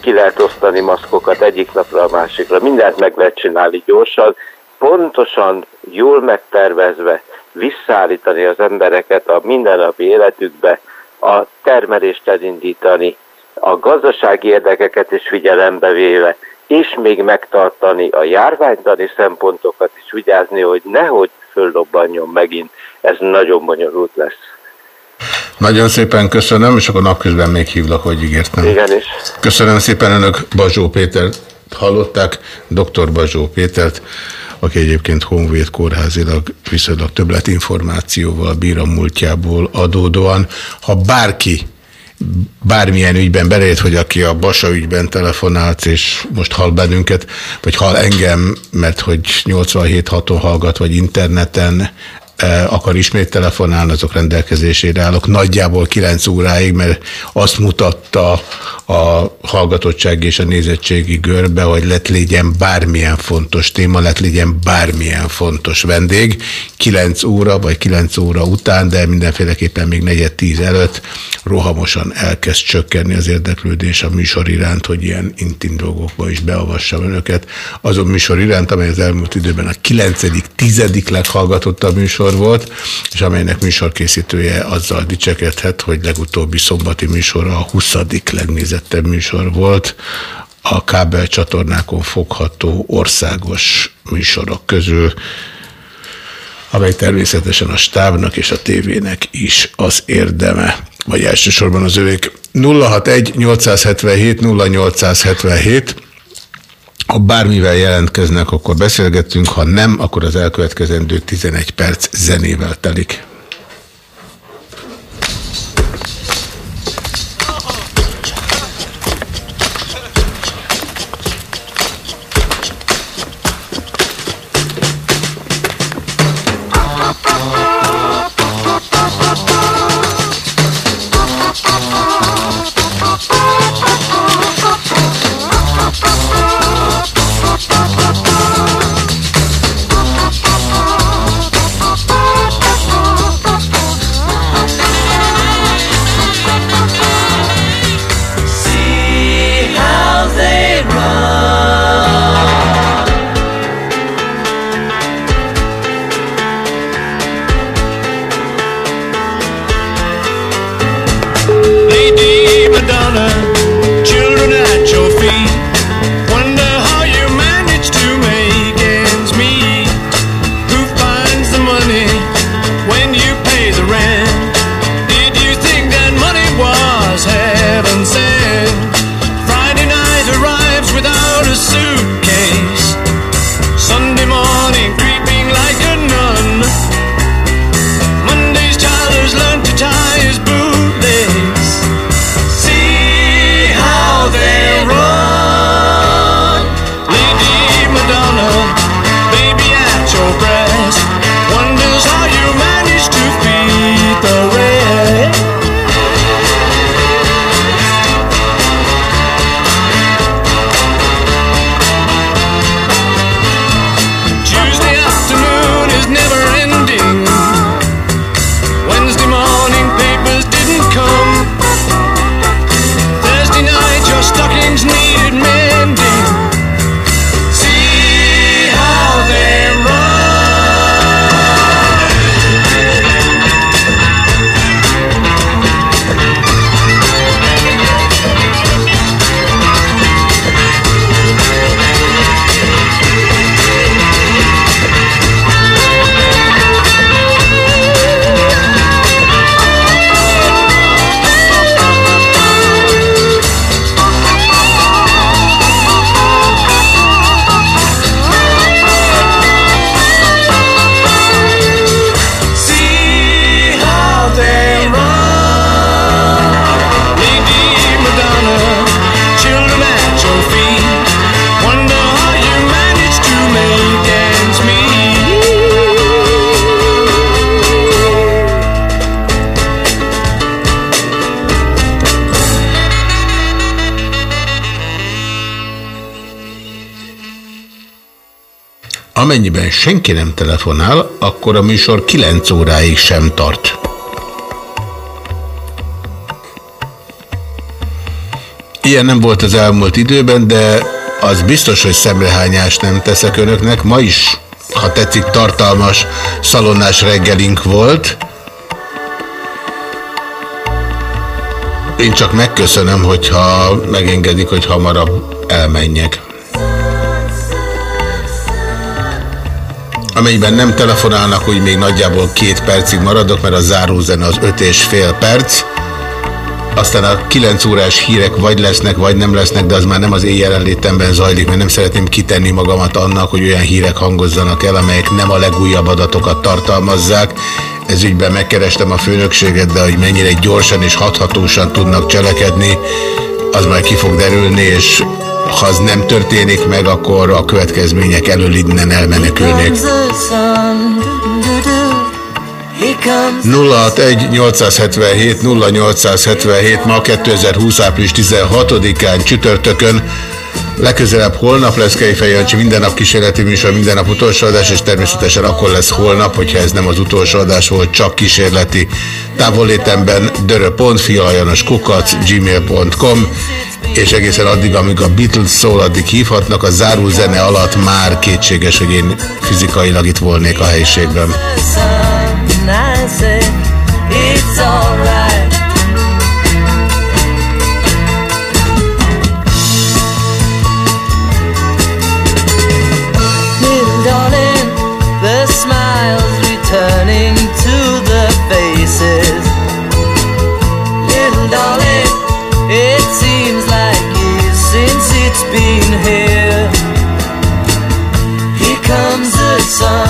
ki lehet osztani maszkokat egyik napra a másikra, mindent meg lehet csinálni gyorsan, pontosan, jól megtervezve, visszaállítani az embereket a mindennapi életükbe, a termelést elindítani, a gazdasági érdekeket is figyelembe véve, és még megtartani a járványtani szempontokat is vigyázni, hogy nehogy föllobbanjon megint, ez nagyon bonyolult lesz. Nagyon szépen köszönöm, és akkor napközben még hívlak, hogy ígértem. Igen is. Köszönöm szépen önök Bazsó Pétert hallották, dr. Bazsó Pétert, aki egyébként Honvéd kórházilag viszonylag többletinformációval bír a múltjából adódóan. Ha bárki bármilyen ügyben belét, hogy aki a Basa ügyben telefonált, és most hall bennünket, vagy hall engem, mert hogy 87 6 hallgat, vagy interneten, akar ismét telefonálni, azok rendelkezésére állok nagyjából 9 óráig, mert azt mutatta a hallgatottság és a nézettségi görbe, hogy lett legyen bármilyen fontos téma, lett legyen bármilyen fontos vendég. 9 óra vagy 9 óra után, de mindenféleképpen még negyed tíz előtt rohamosan elkezd csökkenni az érdeklődés a műsor iránt, hogy ilyen intim dolgokba is beavassam önöket. Azon műsor iránt, amely az elmúlt időben a 9. 10. leghallgatottabb műsor volt, és amelynek műsorkészítője azzal dicsekedhet, hogy legutóbbi szombati műsora a 20. legnézettebb műsor volt, a kábel csatornákon fogható országos műsorok közül, amely természetesen a stábnak és a tévének is az érdeme, vagy elsősorban az övék. 061 877 0877 ha bármivel jelentkeznek, akkor beszélgetünk, ha nem, akkor az elkövetkezendő 11 perc zenével telik. Amennyiben senki nem telefonál, akkor a műsor 9 óráig sem tart. Ilyen nem volt az elmúlt időben, de az biztos, hogy szemrehányást nem teszek önöknek. Ma is, ha tetszik, tartalmas szalonnás reggelink volt. Én csak megköszönöm, hogyha megengedik, hogy hamarabb elmenjek. Amennyiben nem telefonálnak, úgy még nagyjából két percig maradok, mert a zárózene az öt és fél perc. Aztán a 9 órás hírek vagy lesznek, vagy nem lesznek, de az már nem az én jelenlétemben zajlik, mert nem szeretném kitenni magamat annak, hogy olyan hírek hangozzanak el, amelyek nem a legújabb adatokat tartalmazzák. Ez ügyben megkerestem a főnökséget, de hogy mennyire gyorsan és hathatósan tudnak cselekedni, az majd ki fog derülni, és ha az nem történik meg, akkor a következmények elől innen elmenekülnék. 061 877 0877 ma 2020 április 16-án csütörtökön Legközelebb holnap lesz Kejfej Jancsi, minden nap kísérleti műsor, minden nap utolsó adás, és természetesen akkor lesz holnap, hogyha ez nem az utolsó adás volt, csak kísérleti. Távollétemben dörö.fialajanos kukac gmail.com és egészen addig, amíg a Beatles szól, addig hívhatnak, a záró zene alatt már kétséges, hogy én fizikailag itt volnék a helyiségben. It's alright sun.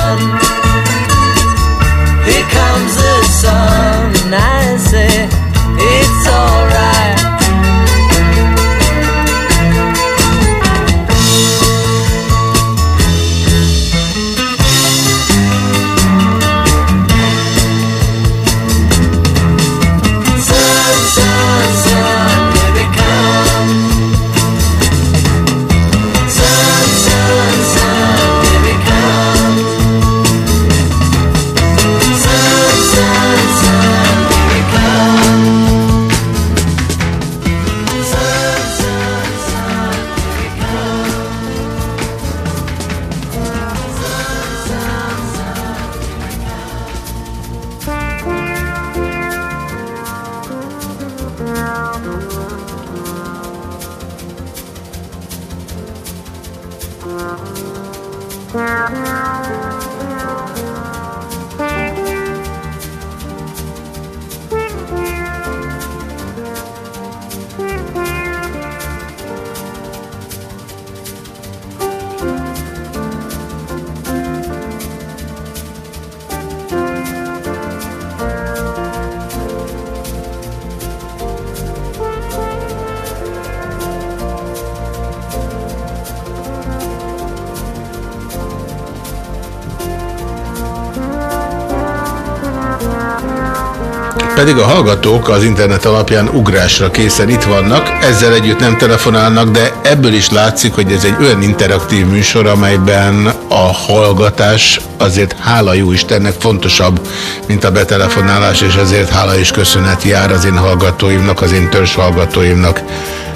Pedig a hallgatók az internet alapján ugrásra készen itt vannak, ezzel együtt nem telefonálnak, de ebből is látszik, hogy ez egy olyan interaktív műsor, amelyben a hallgatás azért hála jó Istennek fontosabb, mint a betelefonálás, és ezért hála és köszönet jár az én hallgatóimnak, az én törzs hallgatóimnak.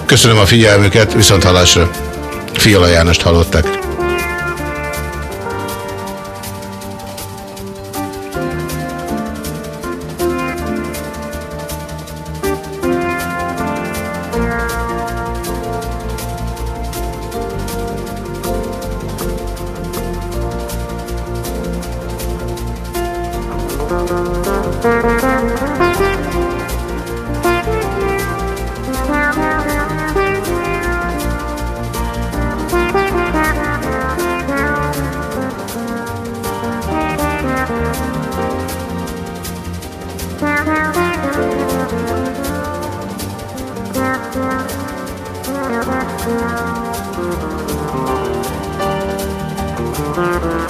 Köszönöm a figyelmüket, viszont hallásra. Fiala Jánost hallották. Thank you.